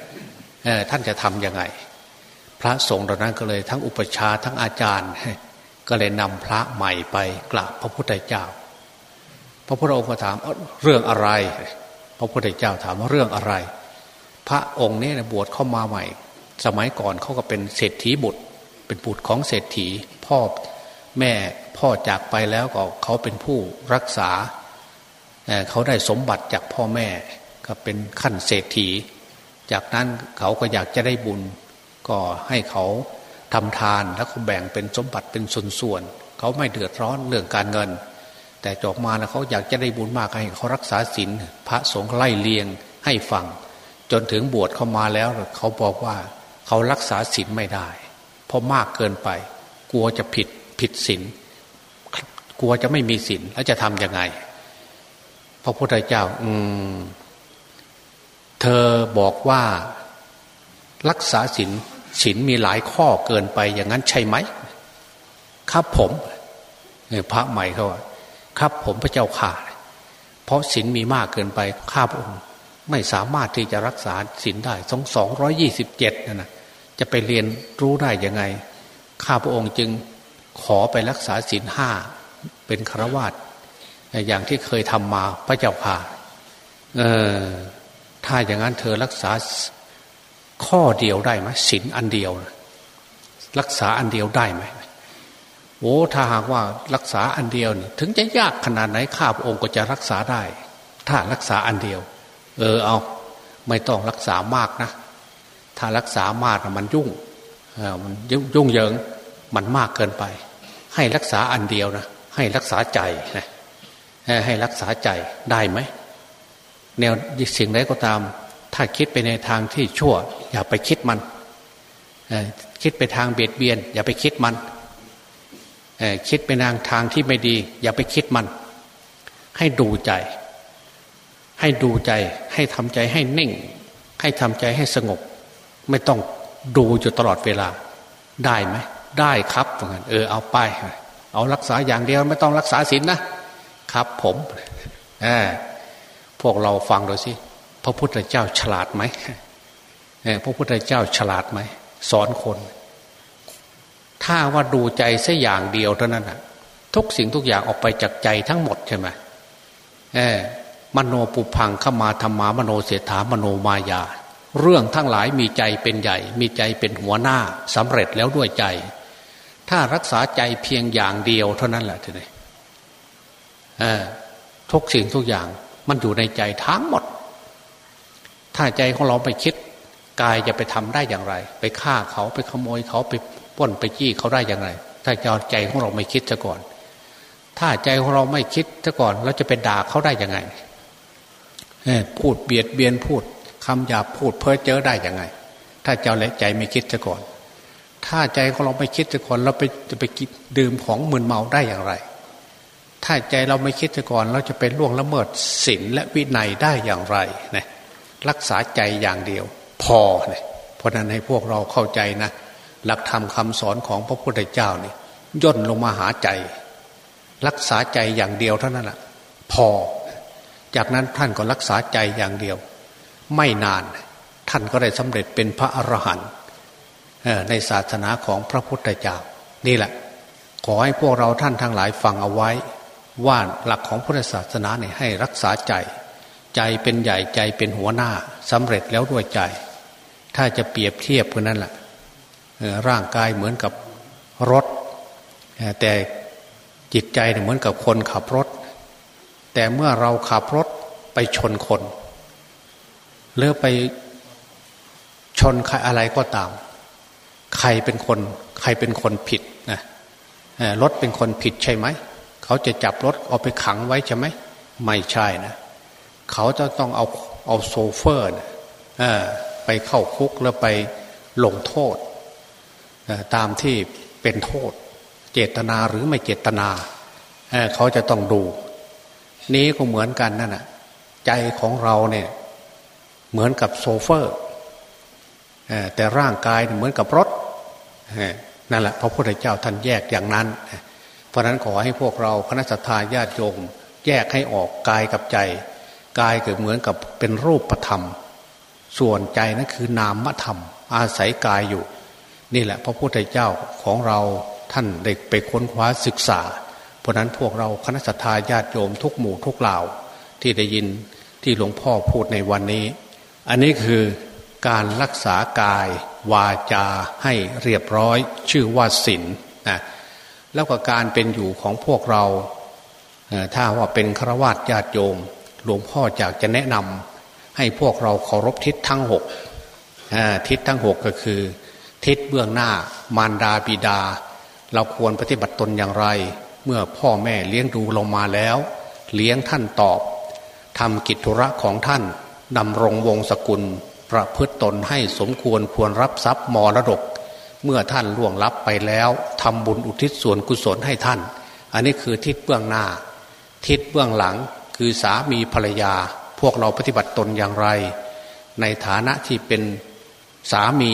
ท่านจะทํำยังไง พระสงฆ์เหล่านั้นก็เลยทั้งอุปชาทั้งอาจารย์ ก็เลยนำพระใหม่ไปกราบพระพุทธเจ้า พระพุทธองค์ก็ถามเรื่องอะไร พระพุทธเจ้าถามว่าเรื่องอะไร พระองค์นี้บวชเข้ามาใหม่ สมัยก่อนเขาก็เป็นเศรษฐีบุตร เป็นบุตรของเศรษฐีพ่อแม่พ่อจากไปแล้วก็เขาเป็นผู้รักษาเขาได้สมบัติจากพ่อแม่ก็เป็นขั้นเศรษฐี จากนั้นเขาก็อยากจะได้บุญ ก็ให้เขาทำทานแล้วเขาแบ่งเป็นสมบัติเป็นส่วนๆเขาไม่เดือดร้อนเรื่องการเงิน แต่จบมาแล้วเขาอยากจะได้บุญมากให้เขารักษาศีลพระสงฆ์ไล่เลียงให้ฟัง จนถึงบวชเข้ามาแล้วเขาบอกว่าเขารักษาศีลไม่ได้ เพราะมากเกินไป กลัวจะผิดผิดศีลกลัวจะไม่มีศีลแล้วจะทำยังไง พระพุทธเจ้า อืม เธอบอกว่ารักษาศีล ศีลมีหลายข้อเกินไปอย่างนั้นใช่ไหม ครับผมพระใหม่เขาว่าครับผมพระเจ้าข่าเพราะศีลมีมากเกินไปข้าพระองค์ไม่สามารถที่จะรักษาศีลได้สองสองร้อยี่สิบเจ็ดนั่นนะจะไปเรียนรู้ได้ยังไง ข้าพระองค์จึงขอไปรักษาศีลห้าเป็นครวาตอย่างที่เคยทำมาพระเจ้าข่าเออถ้าอย่างนั้นเธอรักษา ข้อเดียวได้ไหมศีลอันเดียว รักษาอันเดียวได้ไหมโอ้ถ้าหากว่ารักษาอันเดียวนี่ถึงจะยากขนาดไหนข้าพระองค์ก็จะรักษาได้ ถ้ารักษาอันเดียว เออเอา ไม่ต้องรักษามากนะ ถ้ารักษามากมันยุ่งเออมันยุ่งเยิงมันมากเกินไป ให้รักษาอันเดียวนะให้รักษาใจนะให้รักษาใจได้ไหมแนวสิ่งใดก็ตาม ถ้าคิดไปในทางที่ชั่ว อย่าไปคิดมันคิดไปทางเบียดเบียน อย่าไปคิดมันคิดไปทางทางที่ไม่ดี อย่าไปคิดมัน ให้ดูใจ ให้ดูใจ ให้ทำใจให้นิ่ง ให้ทำใจให้สงบ ไม่ต้องดูอยู่ตลอดเวลา ได้ไหมได้ครับเออเอาไปเอารักษาอย่างเดียวไม่ต้องรักษาศีลนนะครับผมอพวกเราฟังดูสิ ระพุทธเจ้าฉลาดไหมพระพุทธเจ้าฉลาดไหมสอนคน ถ้าว่าดูใจสัอย่างเดียวเท่านั้นนะทุกสิ่งทุกอย่างออกไปจากใจทั้งหมดใช่ไหมเออมโนปุพังขมาธรรมามโนเสถามโนมายา เรื่องทั้งหลายมีใจเป็นใหญ่ มีใจเป็นหัวหน้าสำเร็จแล้วด้วยใจ ถ้ารักษาใจเพียงอย่างเดียวเท่านั้นแหละทีนี้ทุกสิ่งทุกอย่างมันอยู่ในใจทั้งหมด ถ้าใจของเราไปคิดกายจะไปทำได้อย่างไร ไปฆ่าเขาไปขโมยเขาไปป้นไปจี้เขาได้อย่างไร ถ้าใจของเราไม่คิดซะก่อน ถ้าใจของเราไม่คิดซะก่อน เราจะไปด่าเขาได้ยังไงพูดเบียดเบียนพูดคำหยาบพูดเพ้อเจ้อได้ยังไง ถ้าเจ้าและใจไม่คิดซะก่อน ถ้าใจของเราไม่คิดซะก่อน เราไปจะไปกินดื่มของมึนเมาได้อย่างไร ถ้าใจเราไม่คิดซะก่อน เราจะเป็นล่วงละเมิดศีลและวินัยได้อย่างไรนะ รักษาใจอย่างเดียว พอเนี่ยเพราะนั้นให้พวกเราเข้าใจนะหลักธรรมคาสอนของพระพุทธเจ้านี่ย่นลงมาหาใจ รักษาใจอย่างเดียวเท่านั้นแหละพอ จากนั้นท่านก็รักษาใจอย่างเดียว ไม่นาน ท่านก็ได้สำเร็จเป็นพระอรหันต์ในศาสนาของพระพุทธเจ้า นี่แหละ ขอให้พวกเราท่านทั้งหลายฟังเอาไว้ ว่าหลักของพุทธศาสนาเนี่ยให้รักษาใจ ใจเป็นใหญ่ใจเป็นหัวหน้าสำเร็จแล้วด้วยใจ ถ้าจะเปรียบเทียบกันนั่นแหละร่างกายเหมือนกับรถ แต่จิตใจเหมือนกับคนขับรถ แต่เมื่อเราขับรถไปชนคนเลือไปชนใครอะไรก็ตาม ใครเป็นคน ใครเป็นคนผิดนะรถเป็นคนผิดใช่ไหม เขาจะจับรถเอาไปขังไว้ใช่ไหม ไม่ใช่นะ เขาจะต้องเอาเอาโซเฟอร์นะไปเข้าคุกแล้วไปลงโทษ ตามที่เป็นโทษ เจตนาหรือไม่เจตนาเเขาจะต้องดู นี้ก็เหมือนกันนั่นแหะใจของเราเนี่ยเหมือนกับโซเฟอร์แต่ร่างกายเหมือนกับรถนั่นแหละพระพุทธเจ้าท่านแยกอย่างนั้น เพราะนั้นขอให้พวกเราคณะสัตยาญาติโยมแยกให้ออกกายกับใจ กายก็เหมือนกับเป็นรูปธรรม ส่วนใจนั่นคือนามธรรม อาศัยกายอยู่ นี่แหละ พระพุทธเจ้าของเราท่านได้ไปค้นคว้าศึกษา เพราะนั้นพวกเราคณะสัตยาญาติโยมทุกหมู่ทุกเหล่า ที่ได้ยินที่หลวงพ่อพูดในวันนี้ อันนี้คือการรักษากายวาจาให้เรียบร้อยชื่อว่าศีลนะแล้วก็การเป็นอยู่ของพวกเราถ้าว่าเป็นฆราวาสญาติโยม หลวงพ่ออยากจะแนะนำให้พวกเราเคารพทิศทั้งหกทิศทั้งหกก็คือ ทิศเบื้องหน้ามารดาบิดา เราควรปฏิบัติตนอย่างไร เมื่อพ่อแม่เลี้ยงดูเรามาแล้ว เลี้ยงท่านตอบทำกิจธุระของท่านดำรงวงศกุล ประพฤตตนให้สมควรควรรับทรัพย์มรดก เมื่อท่านล่วงลับไปแล้วทำบุญอุทิศส่วนกุศลให้ท่าน อันนี้คือทิศเบื้องหน้า ทิศเบื้องหลัง คือสามีภรรยา พวกเราปฏิบัติตนอย่างไร ในฐานะที่เป็นสามี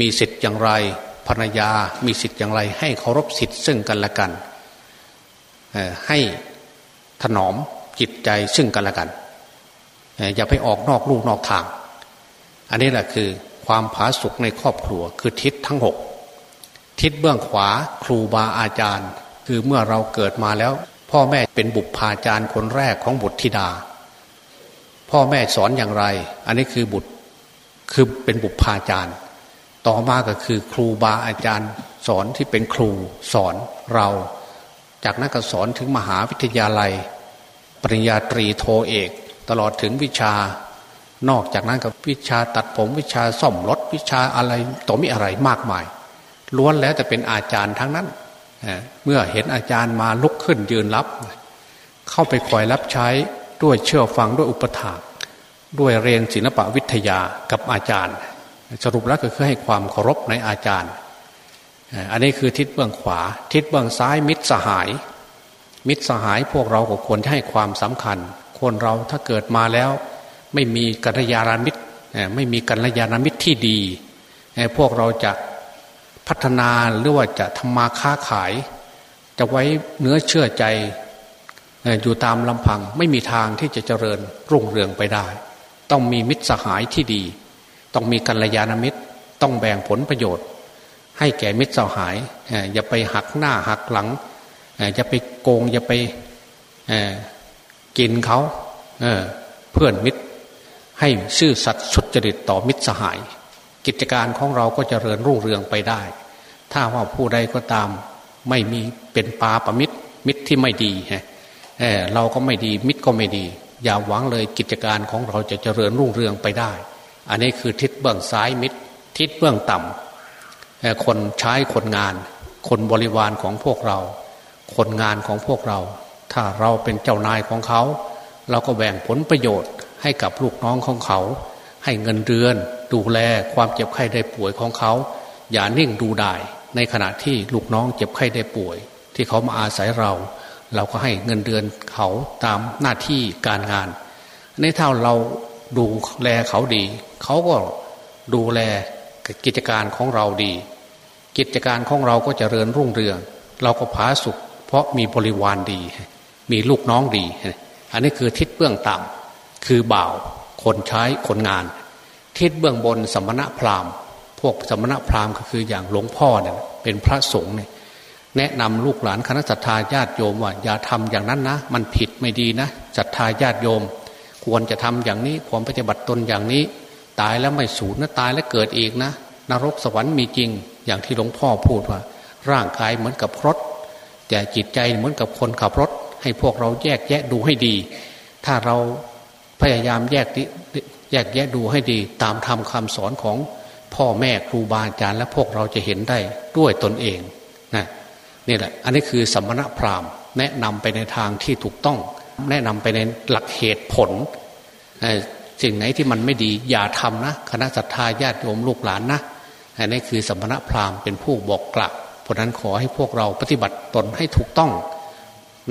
มีสิทธิ์อย่างไร ภรรยามีสิทธิ์อย่างไร ให้เคารพสิทธิ์ซึ่งกันและกัน ให้ถนอมจิตใจซึ่งกันและกัน อย่าไปออกนอกลูกนอกทาง อันนี้แหละคือความผาสุกในครอบครัวคือทิศทั้งหกทิศเบื้องขวาครูบาอาจารย์ คือเมื่อเราเกิดมาแล้ว พ่อแม่เป็นบุพพาจารย์คนแรกของบุตรธิดา พ่อแม่สอนอย่างไร อันนี้คือบุตรคือเป็นบุพพาจารย์ ต่อมาก็คือครูบาอาจารย์สอนที่เป็นครูสอนเรา จากนั้นก็สอนถึงมหาวิทยาลัย ปริญญาตรีโทเอก ตลอดถึงวิชานอกจากนั้นกับวิชาตัดผมวิชาซ่อมรถวิชาอะไรต่อมีอะไรมากมายล้วนแล้วแต่เป็นอาจารย์ทั้งนั้น เมื่อเห็นอาจารย์มาลุกขึ้นยืนรับ เข้าไปคอยรับใช้ด้วยเชื่อฟังด้วยอุปถากด้วยเรียนศิลปวิทยากับอาจารย์ สรุปแล้วก็คือให้ความเคารพในอาจารย์ อันนี้คือทิศเบื้องขวา ทิศเบื้องซ้ายมิตรสหาย มิตรสหายพวกเราก็ควรให้ความสำคัญ คนเราถ้าเกิดมาแล้ว ไม่มีกัลยาณมิตรไม่มีกัลยาณมิตรที่ดี พวกเราจะ พัฒนาหรือว่าจะทำมาค้าขาย จะไว้เนื้อเชื่อใจอยู่ตามลำพังไม่มีทางที่จะเจริญรุ่งเรืองไปได้ ต้องมีมิตรสหายที่ดี ต้องมีกัลยาณมิตร ต้องแบ่งผลประโยชน์ ให้แก่มิตรสหาย อย่าไปหักหน้าหักหลัง อย่าไปโกง อย่าไปกินเขาเเพื่อนมิตร ให้ซื่อสัตย์สุจริตต่อมิตรสหาย กิจการของเราก็จเจริญรุ่งเรืองไปได้ ถ้าว่าผู้ใดก็ตามไม่มีเป็นปาปมิตรมิตรที่ไม่ดีฮะเเราก็ไม่ดีมิตรก็ไม่ดี อย่าหวังเลยกิจการของเราจะเจริญรุ่งเรืองไปได้ อันนี้คือทิศเบื้องซ้ายมิตร ทิศเบื้องต่ำคนใช้คนงาน คนบริวารของพวกเรา คนงานของพวกเรา ถ้าเราเป็นเจ้านายของเขา เราก็แบ่งผลประโยชน์ให้กับลูกน้องของเขา ให้เงินเดือน ดูแลความเจ็บไข้ได้ป่วยของเขา อย่านิ่งดูได้ ในขณะที่ลูกน้องเจ็บไข้ได้ป่วย ที่เขามาอาศัยเรา เราก็ให้เงินเดือนเขาตามหน้าที่การงาน ในเท่าเราดูแลเขาดี เขาก็ดูแลกิจการของเราดี กิจการของเราก็จเจริญรุ่งเรือง เราก็ผาสุข เพราะมีบริวารดี มีลูกน้องดี อันนี้คือทิศเบื้องต่ำคือบ่าวคนใช้คนงาน ทิศเบื้องบนสมณะพราหมณ์ พวกสมณะพราหมณ์ก็คืออย่างหลวงพ่อเนี่ยเป็นพระสงฆ์เนี่ยแนะนำลูกหลานคณะสัตยาญาติโยมว่าอย่าทำอย่างนั้นนะ มันผิดไม่ดีนะศรัทธาญาติโยม ควรจะทำอย่างนี้ควรปฏิบัติตนอย่างนี้ ตายแล้วไม่สูญนะตายแล้วเกิดอีกนะ นรกสวรรค์มีจริง อย่างที่หลวงพ่อพูดว่า ร่างกายเหมือนกับรถ แต่จิตใจเหมือนกับคนขับรถ ให้พวกเราแยกแยะดูให้ดี ถ้าเราพยายามแยก แยกแยะดูให้ดีตามธรรมคาสอนของพ่อแม่ครูบาอาจารย์และพวกเราจะเห็นได้ด้วยตนเองนะนี่แหละ อันนี้คือสมณพราหมณ์ แนะนำไปในทางที่ถูกต้อง แนะนำไปในหลักเหตุผลสิ่งไหนที่มันไม่ดีอย่าทำนะคณะสัตยาญาติโยมลูกหลานนะอันนี้คือสมณพราหมณ์เป็นผู้บอกกล่าวเพราะนั้นขอให้พวกเราปฏิบัติตนให้ถูกต้อง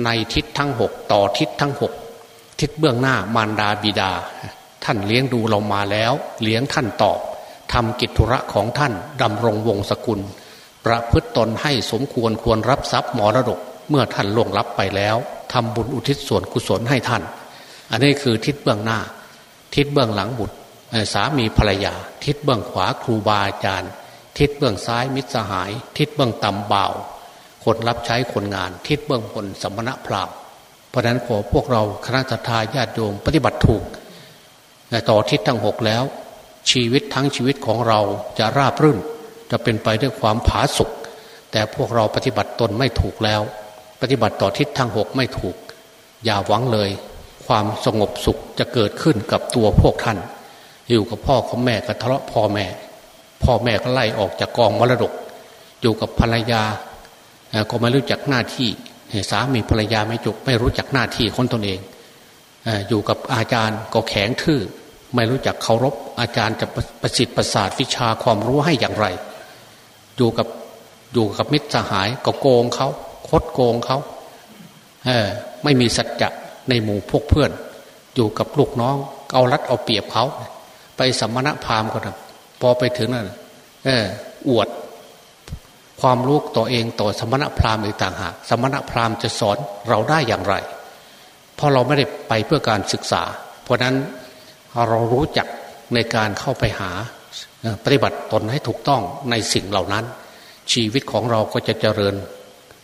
ในทิศทั้งหกต่อทิศทั้งหกทิศเบื้องหน้ามารดาบิดา ท่านเลี้ยงดูเรามาแล้ว เลี้ยงท่านตอบทำกิจธุระของท่านดำรงวงศกุล ประพฤตตนให้สมควรควรรับทรัพย์มรดกเมื่อท่านล่วงลับไปแล้วทำบุญอุทิศส่วนกุศลให้ท่าน อันนี้คือทิศเบื้องหน้า ทิศเบื้องหลังบุตรสามีภรรยา ทิศเบื้องขวาครูบาอาจารย์ ทิศเบื้องซ้ายมิตรสหาย ทิศเบื้องต่ำเบาคนรับใช้คนงาน ทิศเบื้องบนสมณะพราหมณ์เพราะนั้นขอพวกเราคณะทาญาติโยมปฏิบัติถูก ต่อทิศทั้งหกแล้ว ชีวิตทั้งชีวิตของเราจะราบรื่น จะเป็นไปด้วยความผาสุกแต่พวกเราปฏิบัติตนไม่ถูกแล้ว ปฏิบัติต่อทิศทั้งหกไม่ถูก อย่าหวังเลย ความสงบสุขจะเกิดขึ้นกับตัวพวกท่าน อยู่กับพ่อกับแม่ก็ทะเลาะพ่อแม่ พ่อแม่ก็ไล่ออกจากกองมรดก อยู่กับภรรยาก็ไม่รู้จักหน้าที่สามีภรรยาไม่จุกไม่รู้จักหน้าที่คนตนเอง อยู่กับอาจารย์ก็แข็งทื่อ ไม่รู้จักเคารพอาจารย์จะประสิทธิ์ประสาทวิชาความรู้ให้อย่างไร อยู่กับอยู่กับมิตรสหายก็โกงเขาคดโกงเขาเออไม่มีสัจจะในหมู่พวกเพื่อน อยู่กับลูกน้องเอารัดเอาเปรียบเขาไปสัมมณพราหมณ์ก็ทำพอไปถึงนั่นเอออวด ความรู้ตัวเองต่อสมณพราหมณ์อีกต่างหากสมณพราหมณ์จะสอนเราได้อย่างไร เพราะเราไม่ได้ไปเพื่อการศึกษา เพราะนั้นเรารู้จักในการเข้าไปหาปฏิบัติตนให้ถูกต้องในสิ่งเหล่านั้น ชีวิตของเราก็จะเจริญ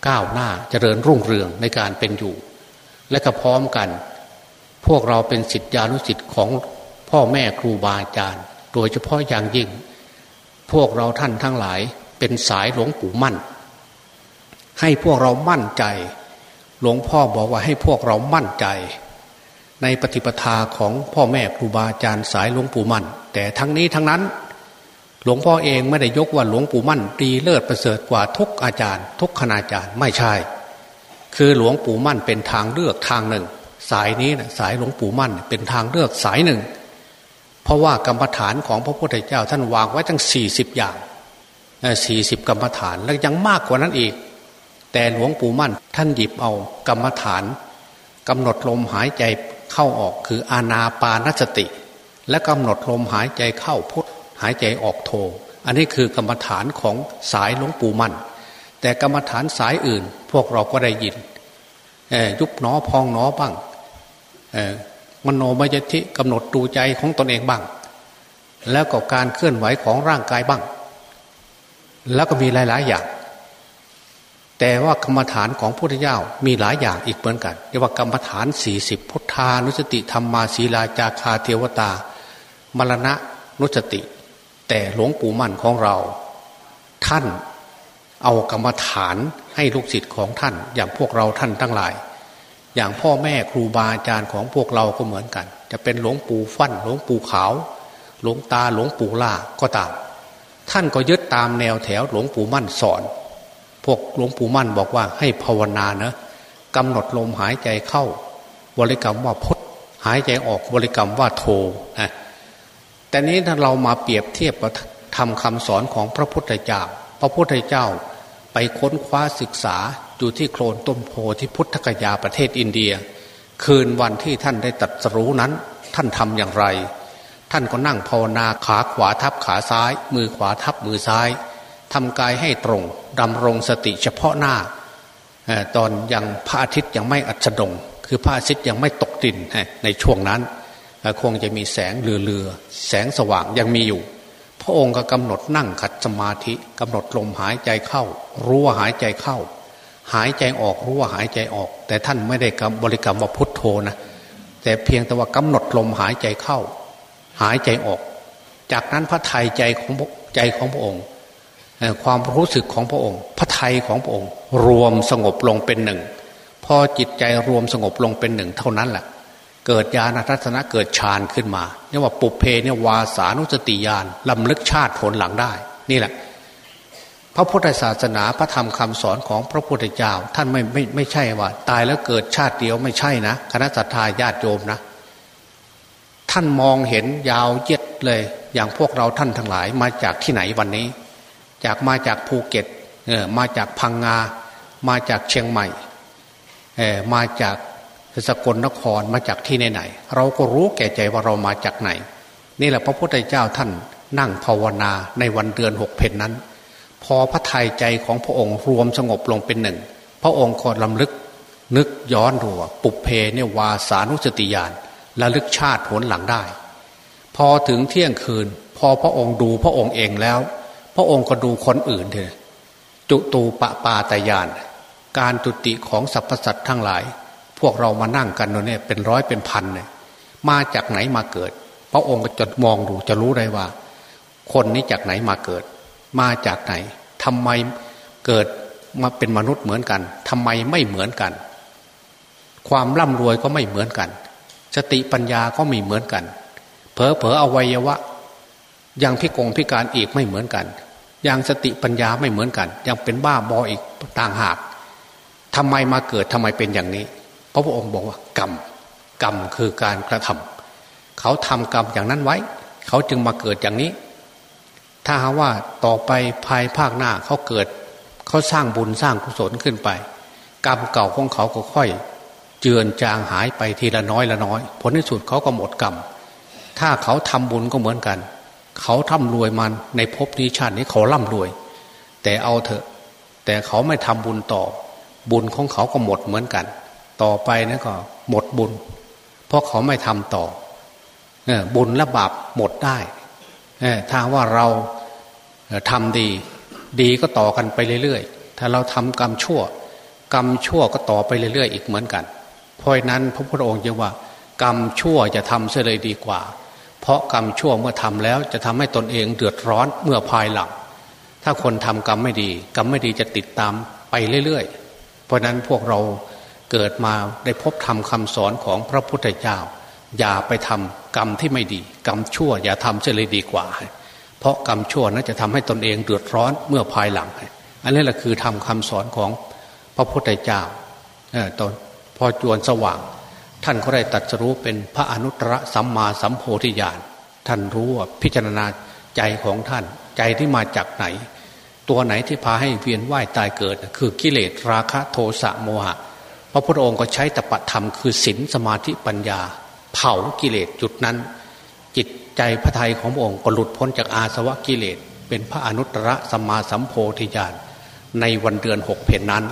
ก้าวหน้าเจริญรุ่งเรืองในการเป็นอยู่ และก็พร้อมกัน พวกเราเป็นสิทธิานุสิทธิ์ของพ่อแม่ครูบาอาจารย์ โดยเฉพาะอย่างยิ่ง พวกเราท่านทั้งหลายเป็นสายหลวงปู่มั่น ให้พวกเรามั่นใจ หลวงพ่อบอกว่าให้พวกเรามั่นใจ ในปฏิปทาของพ่อแม่ครูบาอาจารย์สายหลวงปู่มั่น แต่ทั้งนี้ทั้งนั้น หลวงพ่อเองไม่ได้ยกว่าหลวงปู่มั่นดีเลิศประเสริฐกว่าทุกอาจารย์ ทุกคณาจารย์ไม่ใช่ คือหลวงปู่มั่นเป็นทางเลือกทางหนึ่ง สายนี้นะสายหลวงปู่มั่นเป็นทางเลือกสายหนึ่ง เพราะว่ากรรมฐานของพระพุทธเจ้าท่านวางไว้ทั้งสี่สิบอย่างสี่สิบกรรมฐานแล้วยังมากกว่านั้นอีก แต่หลวงปู่มั่นท่านหยิบเอากรรมฐานกำหนดลมหายใจเข้าออกคืออาณาปานสติ และกำหนดลมหายใจเข้าพุทหายใจออกโท อันนี้คือกรรมฐานของสายหลวงปู่มั่น แต่กรรมฐานสายอื่น พวกเราก็ได้ยินยุบหนอพองหนอบ้างมโนมยติกำหนดดูใจของตนเองบ้าง แล้วก็การเคลื่อนไหวของร่างกายบ้าง แล้วก็มีหลาย ๆ อย่าง แต่ว่ากรรมฐานของพุทธเจ้ามีหลายอย่างอีกเหมือนกันเรียกว่ากรรมฐานสี่สิบพุทธานุสติธรรมมาศีลาจาคาเทวตา มรณะนุสติ แต่หลวงปู่มั่นของเรา ท่านเอากรรมฐานให้ลูกศิษย์ของท่าน อย่างพวกเราท่านทั้งหลาย อย่างพ่อแม่ครูบาอาจารย์ของพวกเราก็เหมือนกัน จะเป็นหลวงปู่ฟั่นหลวงปู่ขาว หลวงตาหลวงปู่ล่าก็ตาม ท่านก็ยึดตามแนวแถวหลวงปู่มั่นสอน พวกหลวงปู่มั่นบอกว่าให้ภาวนาเนะกำหนดลมหายใจเข้า บริกรรมว่าพุทหายใจออกบริกรรมว่าโทนะแต่นี้ถ้าเรามาเปรียบเทียบกับทำคำสอนของพระพุทธเจ้า พระพุทธเจ้าไปค้นคว้าศึกษาอยู่ที่โคลนต้นโพที่พุทธกยาประเทศอินเดีย คืนวันที่ท่านได้ตัดสรู้นั้น ท่านทำอย่างไร ท่านก็นั่งภาวนาขาขวาทับขาซ้าย มือขวาทับมือซ้าย ทำกายให้ตรงดำรงสติเฉพาะหน้าตอนยังพระอาทิตย์ยังไม่อัสดง คือพระอาทิตย์ยังไม่ตกดินในช่วงนั้นคงจะมีแสงเรือๆแสงสว่างยังมีอยู่ พระองค์ก็กำหนดนั่งขัดสมาธิกำหนดลมหายใจเข้า รู้ว่าหายใจเข้า หายใจออกรู้ว่าหายใจออก แต่ท่านไม่ได้บริกรรมว่าพุทโธนะแต่เพียงแต่ว่ากำหนดลมหายใจเข้า หายใจออก จากนั้นพระไทยใจของใจของพระองค์ ความรู้สึกของพระองค์ พระไทยของพระองค์ รวมสงบลงเป็นหนึ่ง พอจิตใจรวมสงบลงเป็นหนึ่งเท่านั้นแหละเกิดญาณทัศนะเกิดฌานขึ้นมาเรียกว่าปุเพเนี่ยวาสานุสติญาณลำลึกชาติผลหลังได้ นี่แหละ พระพุทธศาสนาพระธรรมคำสอนของพระพุทธเจ้า ท่านไม่ไม่ไม่ใช่ว่า ตายแล้วเกิดชาติเดียวไม่ใช่นะคณะสัตยาญาติโยมนะ ท่านมองเห็นยาวเย็ดเลย อย่างพวกเราท่านทั้งหลายมาจากที่ไหนวันนี้ จากมาจากภูเก็ตเออมาจากพังงา มาจากเชียงใหม่เออมาจากสกลนครมาจากที่ไหนไหนเราก็รู้แก่ใจว่าเรามาจากไหน นี่แหละพระพุทธเจ้าท่านนั่งภาวนาในวันเดือนหกเพนนั้น พอพระทัยใจของพระองค์รวมสงบลงเป็นหนึ่ง พระองค์ก็ลำลึกนึกย้อนดูปุเพเนวาสานุสติญาณระลึกชาติผลหลังได้ พอถึงเที่ยงคืน พอพระองค์ดูพระองค์เองแล้ว พระองค์ก็ดูคนอื่นเถอะจุตูปปาตยาน การจุติของสรรพสัตว์ทั้งหลาย พวกเรามานั่งกันเนี่ยเป็นร้อยเป็นพันเนี่ยมาจากไหนมาเกิด พระองค์ก็จะมองดูจะรู้ได้ว่า คนนี้จากไหนมาเกิด มาจากไหนทำไมเกิดมาเป็นมนุษย์เหมือนกันทำไมไม่เหมือนกัน ความร่ำรวยก็ไม่เหมือนกัน สติปัญญาก็ไม่เหมือนกันเผลอเผลออวัยวะ ยังพิกงพิการอีกไม่เหมือนกัน ยังสติปัญญาไม่เหมือนกัน ยังเป็นบ้าบออีกต่างหากทำไมมาเกิดทำไมเป็นอย่างนี้ พระพุทธองค์บอกว่ากรรมกรรมคือการกระทำเขาทำกรรมอย่างนั้นไว้ เขาจึงมาเกิดอย่างนี้ ถ้าหาว่าต่อไปภายภาคหน้าเขาเกิด เขาสร้างบุญสร้างกุศลขึ้นไป กรรมเก่าของเขาก็ค่อย เจือนจางหายไปทีละน้อยละน้อย ผลที่สุดเขาก็หมดกรรมถ้าเขาทำบุญก็เหมือนกัน เขาทำรวยมันในภพนี้ชาตินี้เขาร่ำรวย แต่เอาเถอะ แต่เขาไม่ทำบุญต่อ บุญของเขาก็หมดเหมือนกัน ต่อไปนะก็หมดบุญ เพราะเขาไม่ทำต่อบุญและบาปหมดได้ถ้าว่าเราทำดี ดีก็ต่อกันไปเรื่อยๆ ถ้าเราทำกรรมชั่ว กรรมชั่วก็ต่อไปเรื่อยๆ อีกเหมือนกัน เพราะนั้นพระพุทธองค์จึงว่า กรรมชั่วจะทำเสียเลยดีกว่า เพราะกรรมชั่วเมื่อทำแล้วจะทำให้ตนเองเดือดร้อนเมื่อภายหลัง ถ้าคนทำกรรมไม่ดี กรรมไม่ดีจะติดตามไปเรื่อยๆ เพราะนั้นพวกเราเกิดมาได้พบธรรมคาสอนของพระพุทธเจ้า อย่าไปทำกรรมที่ไม่ดี กรรมชั่ว อย่าทำเสียเลยดีกว่า เพราะกรรมชั่วนั้นจะทำให้ตนเองเดือดร้อนเมื่อภายหลัง อันนี้แหละคือทำคาสอนของพระพุทธเจ้าตอนพอจวนสว่าง ท่านก็ได้ตัดรู้เป็นพระอนุตตรสัมมาสัมโพธิญาณท่านรู้ว่าพิจารณาใจของท่าน ใจที่มาจากไหน ตัวไหนที่พาให้เวียนว่ายตายเกิด คือกิเลสราคะโทสะโมหะ พระพุทธองค์ก็ใช้ตปะธรรมคือศีลสมาธิปัญญา เผากิเลสจุดนั้น จิตใจพระทัยของพระองค์ก็หลุดพ้นจากอาสวะกิเลส เป็นพระอนุตตรสัมมาสัมโพธิญาณในวันเดือนหกเพนนั้น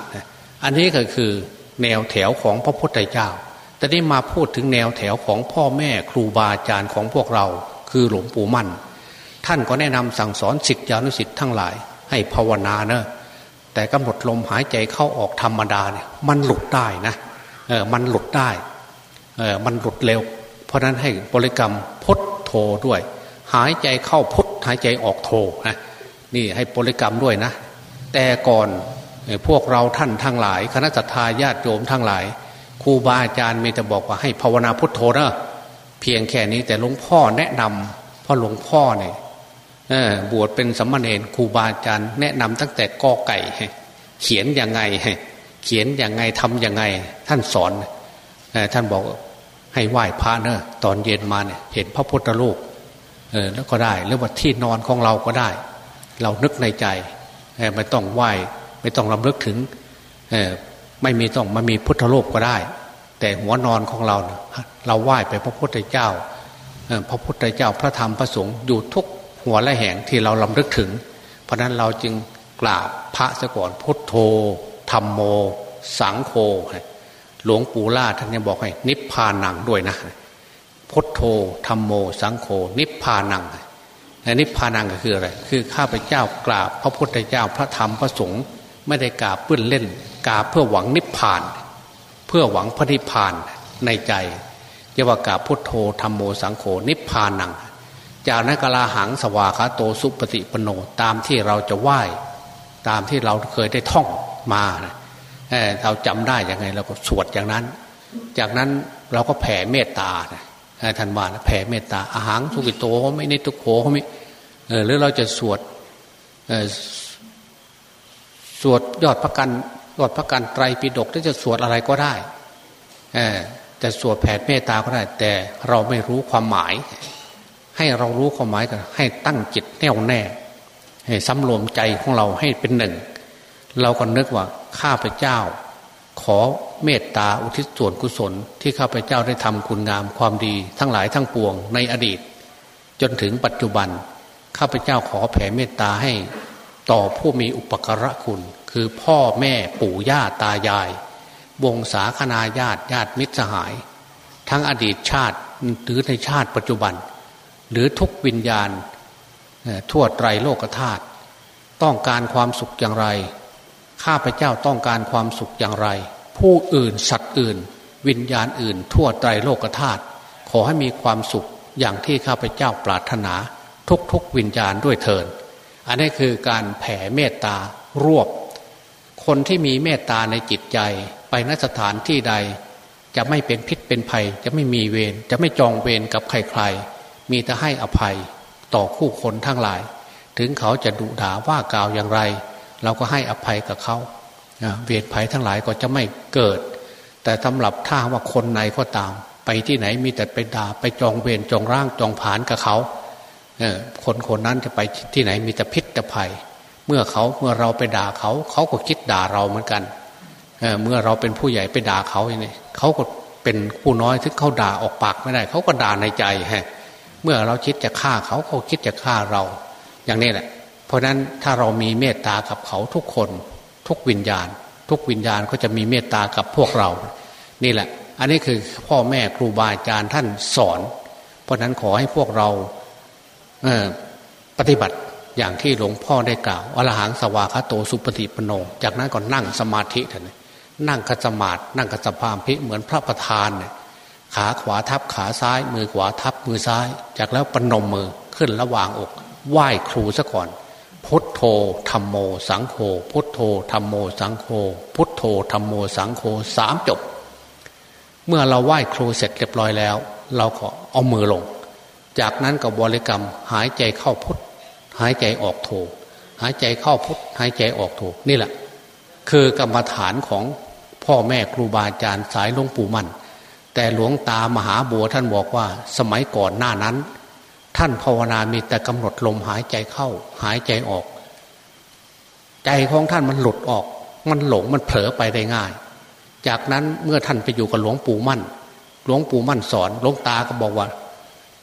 อันนี้ก็คือแนวแถวของพระพุทธเจ้า แต่ได้มาพูดถึงแนวแถวของพ่อแม่ครูบาอาจารย์ของพวกเรา คือหลวงปู่มั่น ท่านก็แนะนำสั่งสอนสิทธิอนุสิทธิ์ทั้งหลาย ให้ภาวนาเนะแต่กำหนดลมหายใจเข้าออกธรรมดาเนี่ยมันหลุดได้นะเออมันหลุดได้เออมันหลุดเร็ว เพราะนั้นให้บริกรรมพุทโธด้วย หายใจเข้าพุทหายใจออกโธนะนี่ให้บริกรรมด้วยนะ แต่ก่อนพวกเราท่านทั้งหลาย คณะสัตยาญาติโยมทั้งหลาย ครูบาอาจารย์มีแต่บอกว่าให้ภาวนาพุทโธนะเพียงแค่นี้แต่หลวงพ่อแนะนำเพราะหลวงพ่อเนี่ยบวชเป็นสัมมาเนรครูบาอาจารย์แนะนำตั้งแต่กอไก่ เขียนยังไง เขียนยังไงทำยังไง ท่านสอนท่านบอกให้ไหว้พระเนอะตอนเย็นมาเนี่ยเห็นพระพุทธรูปเออแล้วก็ได้หรือว่าที่นอนของเราก็ได้ เรานึกในใจไม่ต้องไหว้ไม่ต้องรำลึกถึง ไม่มีต้องมามีพุทธรูปก็ได้ แต่หัวนอนของเรา เราไหว้ไปพระพุทธเจ้าพระพุทธเจ้าพระธรรมพระสงฆ์อยู่ทุกหัวและแห่งที่เราลำลึกถึง เพราะนั้นเราจึงกราบพระสก่อนพุทโธธรรมโม สังโฆหลวงปู่ล่าท่านยังบอกให้ นิพพานังด้วยนะพุทโธธรรมโม สังโฆนิพพานังนิพพานังก็คืออะไร คือข้าพเจ้ากราบ พระพุทธเจ้าพระธรรมพระสงฆ์ไม่ได้กราบเพื่อนเล่น กราบเพื่อหวังนิพพาน เพื่อหวังพระนิพพานในใจเยกว่ากาพุทโธธรรมโมสังโฆนิพพานัง จากนักลาหังสวาขาโตสุปฏิปโนตามที่เราจะไหว้ ตามที่เราเคยได้ท่องมาเเราจำได้ยังไงเราก็สวดอย่างนั้น จากนั้นเราก็แผ่เมตตานะท่านว่านะแผ่เมตตาอาหารสุกิโตไม่ในตุโขไม่หรือเราจะสวดสวดยอดพระกัน ยอดพระกันไตรปิฎกที่จะสวดอะไรก็ได้จะสวดแผ่เมตตาก็ได้ แต่เราไม่รู้ความหมาย ให้เรารู้ความหมายกันให้ตั้งจิตแน่วแน่ให้สำรวมใจของเราให้เป็นหนึ่ง เราก็นึกว่าข้าพเจ้า ขอเมตตาอุทิศส่วนกุศล ที่ข้าพเจ้าได้ทำคุณงามความดี ทั้งหลายทั้งปวงในอดีต จนถึงปัจจุบัน ข้าพเจ้าขอแผ่เมตตาให้ ต่อผู้มีอุปการะคุณ คือพ่อแม่ปู่ย่าตายาย วงศาคณาญาติญาติมิตรสหาย ทั้งอดีตชาติหรือในชาติปัจจุบัน หรือทุกวิญญาณทั่วไตรโลกธาตุต้องการความสุขอย่างไร ข้าพเจ้าต้องการความสุขอย่างไร ผู้อื่นสัตว์อื่น วิญญาณอื่น ทั่วไตรโลกธาตุขอให้มีความสุขอย่างที่ข้าพเจ้าปรารถนา ทุกๆวิญญาณด้วยเถินอันนี้คือการแผ่เมตตารวบ คนที่มีเมตตาในจิตใจ ไปนสถานที่ใด จะไม่เป็นพิษเป็นภัย จะไม่มีเวรจะไม่จองเวรกับใครๆ มีแต่ให้อภัยต่อคู่คนทั้งหลาย ถึงเขาจะดุด่าว่ากล่าวอย่างไร เราก็ให้อภัยกับเขาเวรภัยทั้งหลายก็จะไม่เกิด แต่สำหรับถ้าว่าคนไหนก็ตาม ไปที่ไหนมีแต่ไปด่าไปจองเวรจองร่างจองผานกับเขาคนคนนั้นจะไปที่ไหนมีแต่พิษแต่ภัย เมื่อเขาเมื่อเราไปด่าเขา เขาก็คิดด่าเราเหมือนกันเเมื่อเราเป็นผู้ใหญ่ไปด่าเขาอย่างนี้เขาก็เป็นผู้น้อยที่เขาด่าออกปากไม่ได้ เขาก็ด่าในใจฮะเมื่อเราคิดจะฆ่าเขาเขาคิดจะฆ่าเรา อย่างนี้แหละ เพราะฉะนั้นถ้าเรามีเมตตากับเขาทุกคน ทุกวิญญาณ ทุกวิญญาณก็จะมีเมตตากับพวกเรา นี่แหละ อันนี้คือพ่อแม่ครูบาอาจารย์ท่านสอน เพราะนั้นขอให้พวกเราปฏิบัติ อย่างที่หลวงพ่อได้กล่าวอรหังสวาคาโตสุปฏิปโน จากนั้นก็นั่งสมาธิท่านนั่งคัจมาดนั่งคัจพามพิเหมือนพระประธานเนี่ยขาขวาทับขาซ้าย มือขวาทับมือซ้าย จากแล้วปนมมือขึ้นระหว่างอก ไหว้ครูซะก่อน พุทโธธรรมโม สังโฆพุทโธธรรมโม สังโฆพุทโธธรรมโม สังโฆสามจบ เมื่อเราไหว้ครูเสร็จเรียบร้อยแล้ว เราก็เอามือลง จากนั้นกับบริกรรมหายใจเข้าพุท หายใจออกโทหายใจเข้าพุทหายใจออกโทนี่แหละ คือกรรมฐานของพ่อแม่ครูบาอาจารย์สายหลวงปู่มั่น แต่หลวงตามหาบัวท่านบอกว่าสมัยก่อนหน้านั้น ท่านภาวนามีแต่กำหนดลมหายใจเข้า หายใจออก ใจของท่านมันหลุดออก มันหลงมันเผลอไปได้ง่าย จากนั้นเมื่อท่านไปอยู่กับหลวงปู่มั่น หลวงปู่มั่นสอนหลวงตาก็บอกว่า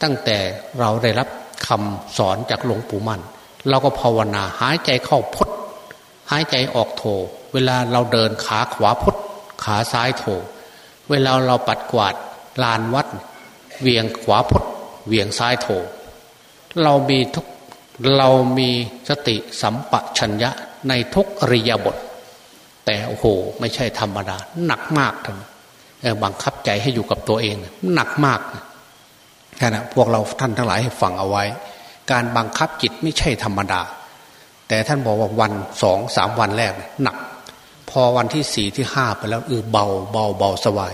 ตั้งแต่เราได้รับ คำสอนจากหลวงปู่มั่น เราก็ภาวนาหายใจเข้าพุทหายใจออกโถเวลาเราเดินขาขวาพุทขาซ้ายโถเวลาเราปัดกวาดลานวัด เวียงขวาพุทเวียงซ้ายโถเรามีทุกเรามีสติสัมปชัญญะในทุกอริยบท แต่โอ้โห ไม่ใช่ธรรมดา หนักมากทั้งบังคับใจให้อยู่กับตัวเอง หนักมากนะ นั่นนะพวกเราท่านทั้งหลายให้ฟังเอาไว้ การบังคับจิตไม่ใช่ธรรมดา แต่ท่านบอกว่าวันสองสามวันแรกหนัก พอวันที่สี่ที่ห้าไปแล้วเออเบาเบาเบาสบาย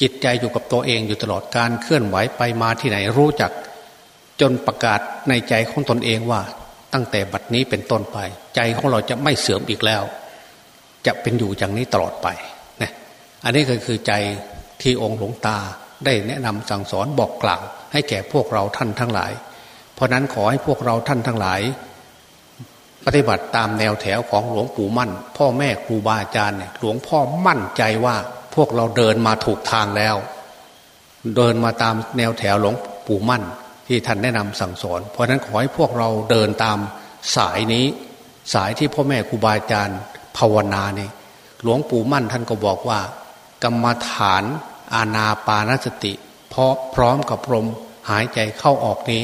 จิตใจอยู่กับตัวเองอยู่ตลอดการเคลื่อนไหวไปมาที่ไหนรู้จัก จนประกาศในใจของตนเองว่า ตั้งแต่บัดนี้เป็นต้นไป ใจของเราจะไม่เสื่อมอีกแล้ว จะเป็นอยู่อย่างนี้ตลอดไปนะอันนี้ก็คือใจที่องค์หลวงตาได้แนะนำสั่งสอนบอกกล่าว ให้แก่พวกเราท่านทั้งหลาย เพราะนั้นขอให้พวกเราท่านทั้งหลาย ปฏิบัติตามแนวแถวของหลวงปู่มั่น พ่อแม่ครูบาอาจารย์หลวงพ่อมั่นใจว่าพวกเราเดินมาถูกทางแล้ว เดินมาตามแนวแถวหลวงปู่มั่น ที่ท่านแนะนำสั่งสอน เพราะนั้นขอให้พวกเราเดินตามสายนี้ สายที่พ่อแม่ครูบาอาจารย์ภาวนาเนี่ยหลวงปู่มั่นท่านก็บอกว่ากรรมฐานอาณาปานสติ เพราะพร้อมกับลมหายใจเข้าออกนี้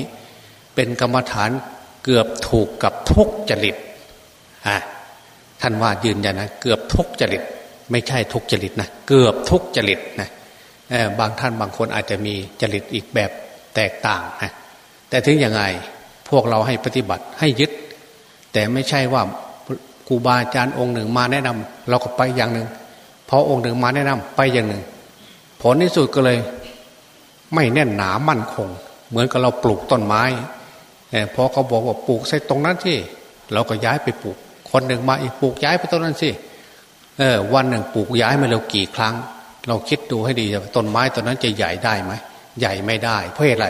เป็นกรรมฐานเกือบถูกกับทุกจริตอะท่านว่ายืนยันนะเกือบทุกจริต ไม่ใช่ทุกจริตนะเกือบทุกจริตนะบางท่านบางคนอาจจะมีจริตอีกแบบแตกต่างนะแต่ถึงยังไงพวกเราให้ปฏิบัติให้ยึด แต่ไม่ใช่ว่าครูบาอาจารย์องค์หนึ่งมาแนะนำเราก็ไปอย่างหนึ่งพอองค์หนึ่งมาแนะนำไปอย่างหนึ่ง ผลที่สุดก็เลย ไม่แน่นหนามั่นคง เหมือนกับเราปลูกต้นไม้พอเขาบอกว่าปลูกใส่ตรงนั้นที่เราก็ย้ายไปปลูก คนหนึ่งมาอีกปลูกย้ายไปตรงนั้นสิเออวันหนึ่งปลูกย้ายมาเรากี่ครั้ง เราคิดดูให้ดีต้นไม้ต้นนั้นจะใหญ่ได้ไหมใหญ่ไม่ได้ เพราะอะไร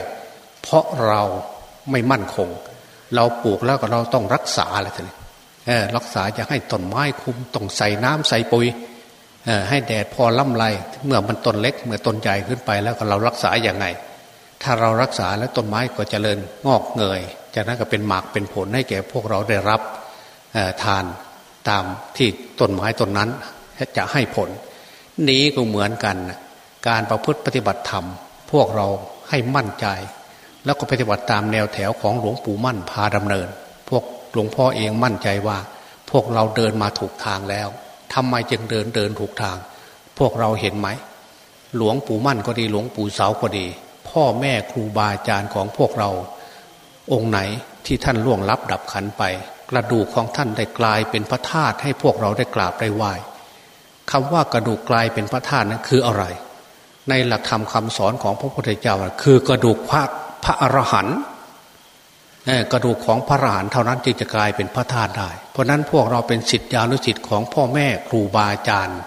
เพราะเราไม่มั่นคง เราปลูกแล้วก็เราต้องรักษาอะไรทีนี้รักษาจะให้ต้นไม้คุมต้องใส่น้ำใส่ปุ๋ย ให้แดดพอล่ำไรเมื่อมันต้นเล็ก เมื่อต้นใหญ่ขึ้นไปแล้วก็เรารักษาอย่างไง ถ้าเรารักษาแล้วต้นไม้ก็จเจริญงอกเงย จากนั้นก็เป็นหมากเป็นผลให้แก่พวกเราได้รับทานตามที่ต้นไม้ต้นนั้นจะให้ผล นี้ก็เหมือนกัน การประพฤติปฏิบัติธรรม พวกเราให้มั่นใจ แล้วก็ปฏิบัติตามแนวแถวของหลวงปู่มั่นพาดำเนิน พวกหลวงพ่อเองมั่นใจว่า พวกเราเดินมาถูกทางแล้ว ทำไมจึงเดินเดินถูกทาง พวกเราเห็นไหม หลวงปู่มั่นก็ดีหลวงปู่เสาก็ดี พ่อแม่ครูบาอาจารย์ของพวกเรา องค์ไหนที่ท่านล่วงลับดับขันไป กระดูกของท่านได้กลายเป็นพระธาตุให้พวกเราได้กราบได้ไหว้คำว่ากระดูกกลายเป็นพระธาตุนั้นคืออะไร ในหลักธรรมคาสอนของพระพุทธเจ้าคือกระดูกพระพระอรหันต์ กระดูกของพระอรหันต์เท่านั้นจึงจะกลายเป็นพระธาตุได้ เพราะนั้นพวกเราเป็นสิทธิานุสิทธิ์ของพ่อแม่ครูบาอาจารย์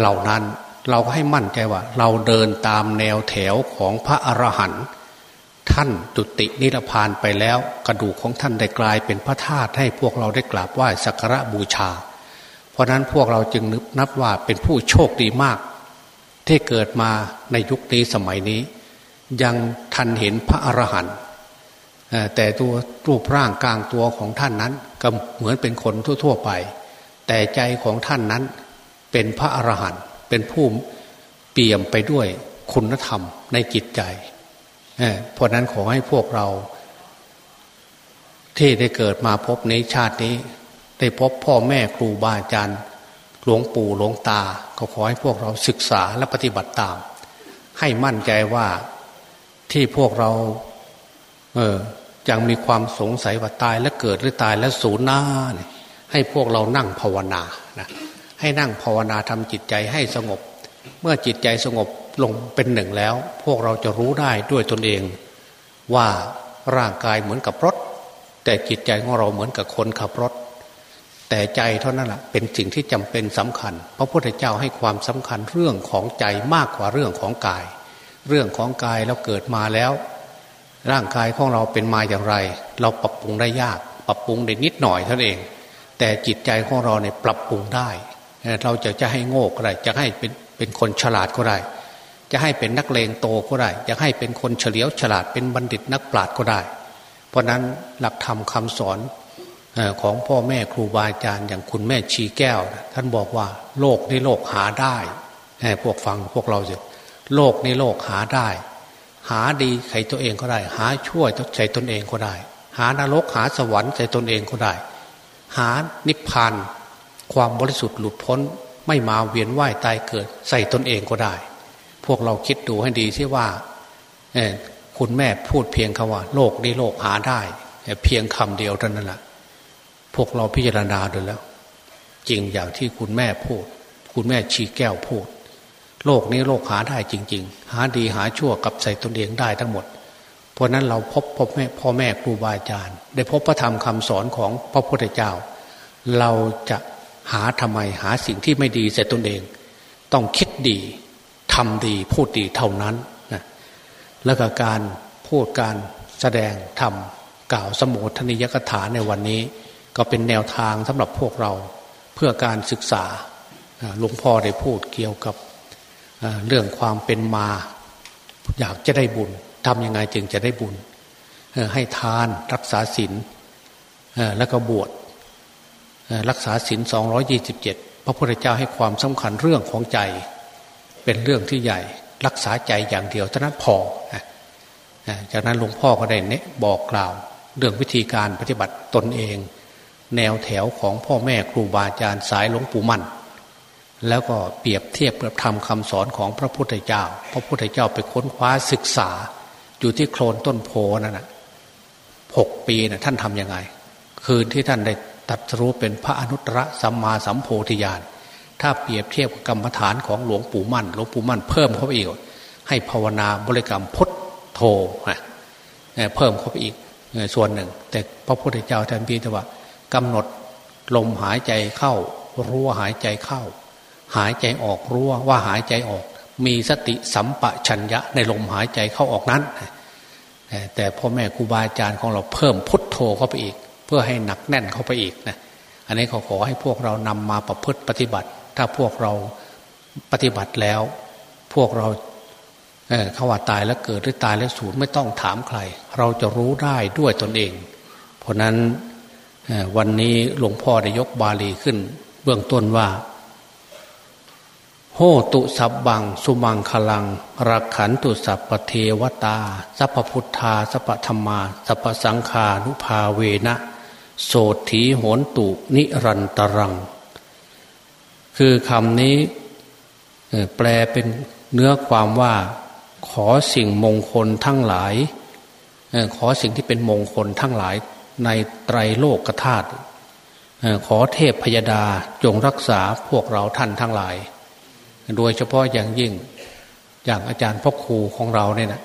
เหล่านั้นเราก็ให้มั่นใจว่า เราเดินตามแนวแถวของพระอรหันต์ท่านจุตินิพพานไปแล้ว กระดูกของท่านได้กลายเป็นพระธาตุให้พวกเราได้กราบไหว้สักการะบูชา เพราะนั้นพวกเราจึงนับว่าเป็นผู้โชคดีมาก ที่เกิดมาในยุคนี้สมัยนี้ ยังทันเห็นพระอรหันต์ แต่ตัวรูปร่างกลางตัวของท่านนั้นก็เหมือนเป็นคนทั่ว ๆ ไป แต่ใจของท่านนั้นเป็นพระอรหันต์เป็นผู้เปี่ยมไปด้วยคุณธรรมในจิตใจเพราะนั้นขอให้พวกเรา ที่ได้เกิดมาพบในชาตินี้ ได้พบพ่อแม่ครูบาอาจารย์หลวงปู่หลวงตา ก็ขอให้พวกเราศึกษาและปฏิบัติตาม ให้มั่นใจว่าที่พวกเรา เออยังมีความสงสัยว่าตายแล้วเกิดหรือตายแล้วสูญหน้าเนี่ยให้พวกเรานั่งภาวนานะให้นั่งภาวนาทำจิตใจให้สงบ เมื่อจิตใจสงบลงเป็นหนึ่งแล้ว พวกเราจะรู้ได้ด้วยตนเอง ว่าร่างกายเหมือนกับรถ แต่จิตใจของเราเหมือนกับคนขับรถ แต่ใจเท่านั้นแหละเป็นสิ่งที่จำเป็นสำคัญ พระพุทธเจ้าให้ความสำคัญเรื่องของใจมากกว่าเรื่องของกาย เรื่องของกายเราเกิดมาแล้ว ร่างกายของเราเป็นมาอย่างไร เราปรับปรุงได้ยาก ปรับปรุงได้นิดหน่อยเท่านั้นเอง แต่จิตใจของเราเนี่ยปรับปรุงได้ เราจะจะให้โง่ก็ได้ จะให้เป็นเป็นคนฉลาดก็ได้ จะให้เป็นนักเลงโตก็ได้ จะให้เป็นคนเฉลียวฉลาดเป็นบัณฑิตนักปราชญ์ก็ได้ เพราะนั้นหลักธรรมคาสอนของพ่อแม่ครูบาอาจารย์อย่างคุณแม่ชีแก้ว ท่านบอกว่าโลกนี้โลกหาได้พวกฟังพวกเราสิโลกนี้โลกหาได้ หาดีใส่ตัวเองก็ได้ หาช่วยใส่ตนเองก็ได้ หานรกหาสวรรค์ใส่ตนเองก็ได้ หานิพพานความบริสุทธิ์หลุดพ้นไม่มาเวียนว่ายตายเกิด ใส่ตนเองก็ได้ พวกเราคิดดูให้ดีที่ว่าคุณแม่พูดเพียงคำว่า โลกนี้โลกหาได้เพียงคำเดียวเท่านั้นแหละพวกเราพิจารณาดูแล้ว จริงอย่างที่คุณแม่พูด คุณแม่ชีแก้วพูด โลกนี้โลกหาได้จริง ๆ หาดีหาชั่วกับใส่ตนเองได้ทั้งหมด เพราะนั้นเราพบพบแม่พ่อแม่ครูบาอาจารย์ ได้พบพระธรรมคำสอนของพระพุทธเจ้า เราจะหาทำไมหาสิ่งที่ไม่ดีใส่ตนเอง ต้องคิดดีทำดีพูดดีเท่านั้นนะแล้วก็การพูดการแสดงทำกล่าวสมุทนิยกถาในวันนี้ ก็เป็นแนวทางสำหรับพวกเราเพื่อการศึกษาหลวงพ่อได้พูดเกี่ยวกับ เรื่องความเป็นมา อยากจะได้บุญทำยังไงจึงจะได้บุญให้ทานรักษาศีลแล้วก็บวชรักษาศีลสองยี่สิบเจ็ดพระพุทธเจ้าให้ความสำคัญเรื่องของใจ เป็นเรื่องที่ใหญ่รักษาใจอย่างเดียวเท่านั้นพอจากนั้นหลวงพ่อก็ได้เนบอกกล่าว เรื่องวิธีการปฏิบัติตนเอง แนวแถวของพ่อแม่ครูบาอาจารย์สายหลวงปู่มั่น แล้วก็เปรียบเทียบกับธรรมคาสอนของพระพุทธเจ้า พระพุทธเจ้าไปค้นคว้าศึกษา อยู่ที่โคลนต้นโพนั่นนะหกปีนะ่ะท่านทํำยังไง คืนที่ท่านได้ตัดรู้เป็นพระอนุตตรสัมมาสัมโพธิญาณถ้าเปรียบเทียบกับกรรมฐานของหลวงปู่มั่น หลวงปู่มั่นเพิ่มเข้าไปอีก ให้ภาวนาบริกรรมพุทโธเพิ่มเข้าไปอีกส่วนหนึ่ง แต่พระพุทธเจ้าท่านพีแต่ว่ากำหนดลมหายใจเข้ารู้ว่าหายใจเข้า หายใจออกรู้ว่าหายใจออก มีสติสัมปชัญญะในลมหายใจเข้าออกนั้น แต่พ่อแม่ครูบาอาจารย์ของเราเพิ่มพุทโธเข้าไปอีก เพื่อให้หนักแน่นเข้าไปอีกนะอันนี้เขาขอให้พวกเรานำมาประพฤติปฏิบัติ ถ้าพวกเราปฏิบัติแล้ว พวกเราเเขาว่าตายแล้วเกิดหรือตายแล้วสูญไม่ต้องถามใคร เราจะรู้ได้ด้วยตนเอง เพราะนั้นวันนี้หลวงพ่อได้ยกบาลีขึ้น เบื้องต้นว่า โหตุสับบัง สุมังคลัง รักขันตุสัพปเทวตา สัพพุทธา สัพธรรมา สัพสังคานุภาเวนะ โสถีโหนตุนิรันตรัง คือคำนี้แปลเป็นเนื้อความว่า ขอสิ่งมงคลทั้งหลาย ขอสิ่งที่เป็นมงคลทั้งหลายในไตรโลกธาตุขอเทพพยดาจงรักษาพวกเราท่านทั้งหลาย โดยเฉพาะอย่างยิ่งอย่างอาจารย์พ่อครูของเราเนี่ยนะ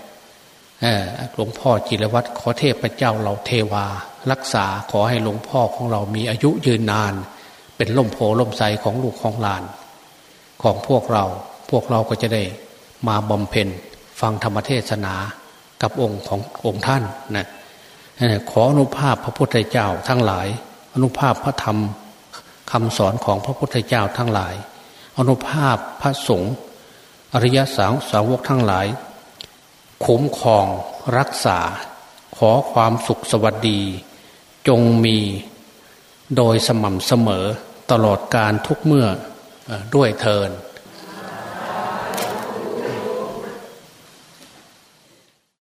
หลวงพ่อจิรวัตรขอเทพเจ้าเราเทวา รักษาขอให้หลวงพ่อของเรามีอายุยืนนาน เป็นล่มโพล่มใสของลูกของหลาน ของพวกเราพวกเราก็จะได้มาบำเพ็ญฟังธรรมเทศนากับองค์ขององค์ท่านนะขออนุภาพพระพุทธเจ้าทั้งหลาย อนุภาพพระธรรมคำสอนของพระพุทธเจ้าทั้งหลาย อนุภาพพระสงฆ์อริยสาวสาวกทั้งหลาย คุ้มครองรักษา ขอความสุขสวัสดี จงมีโดยสม่ำเสมอตลอดการทุกเมื่อด้วยเทิน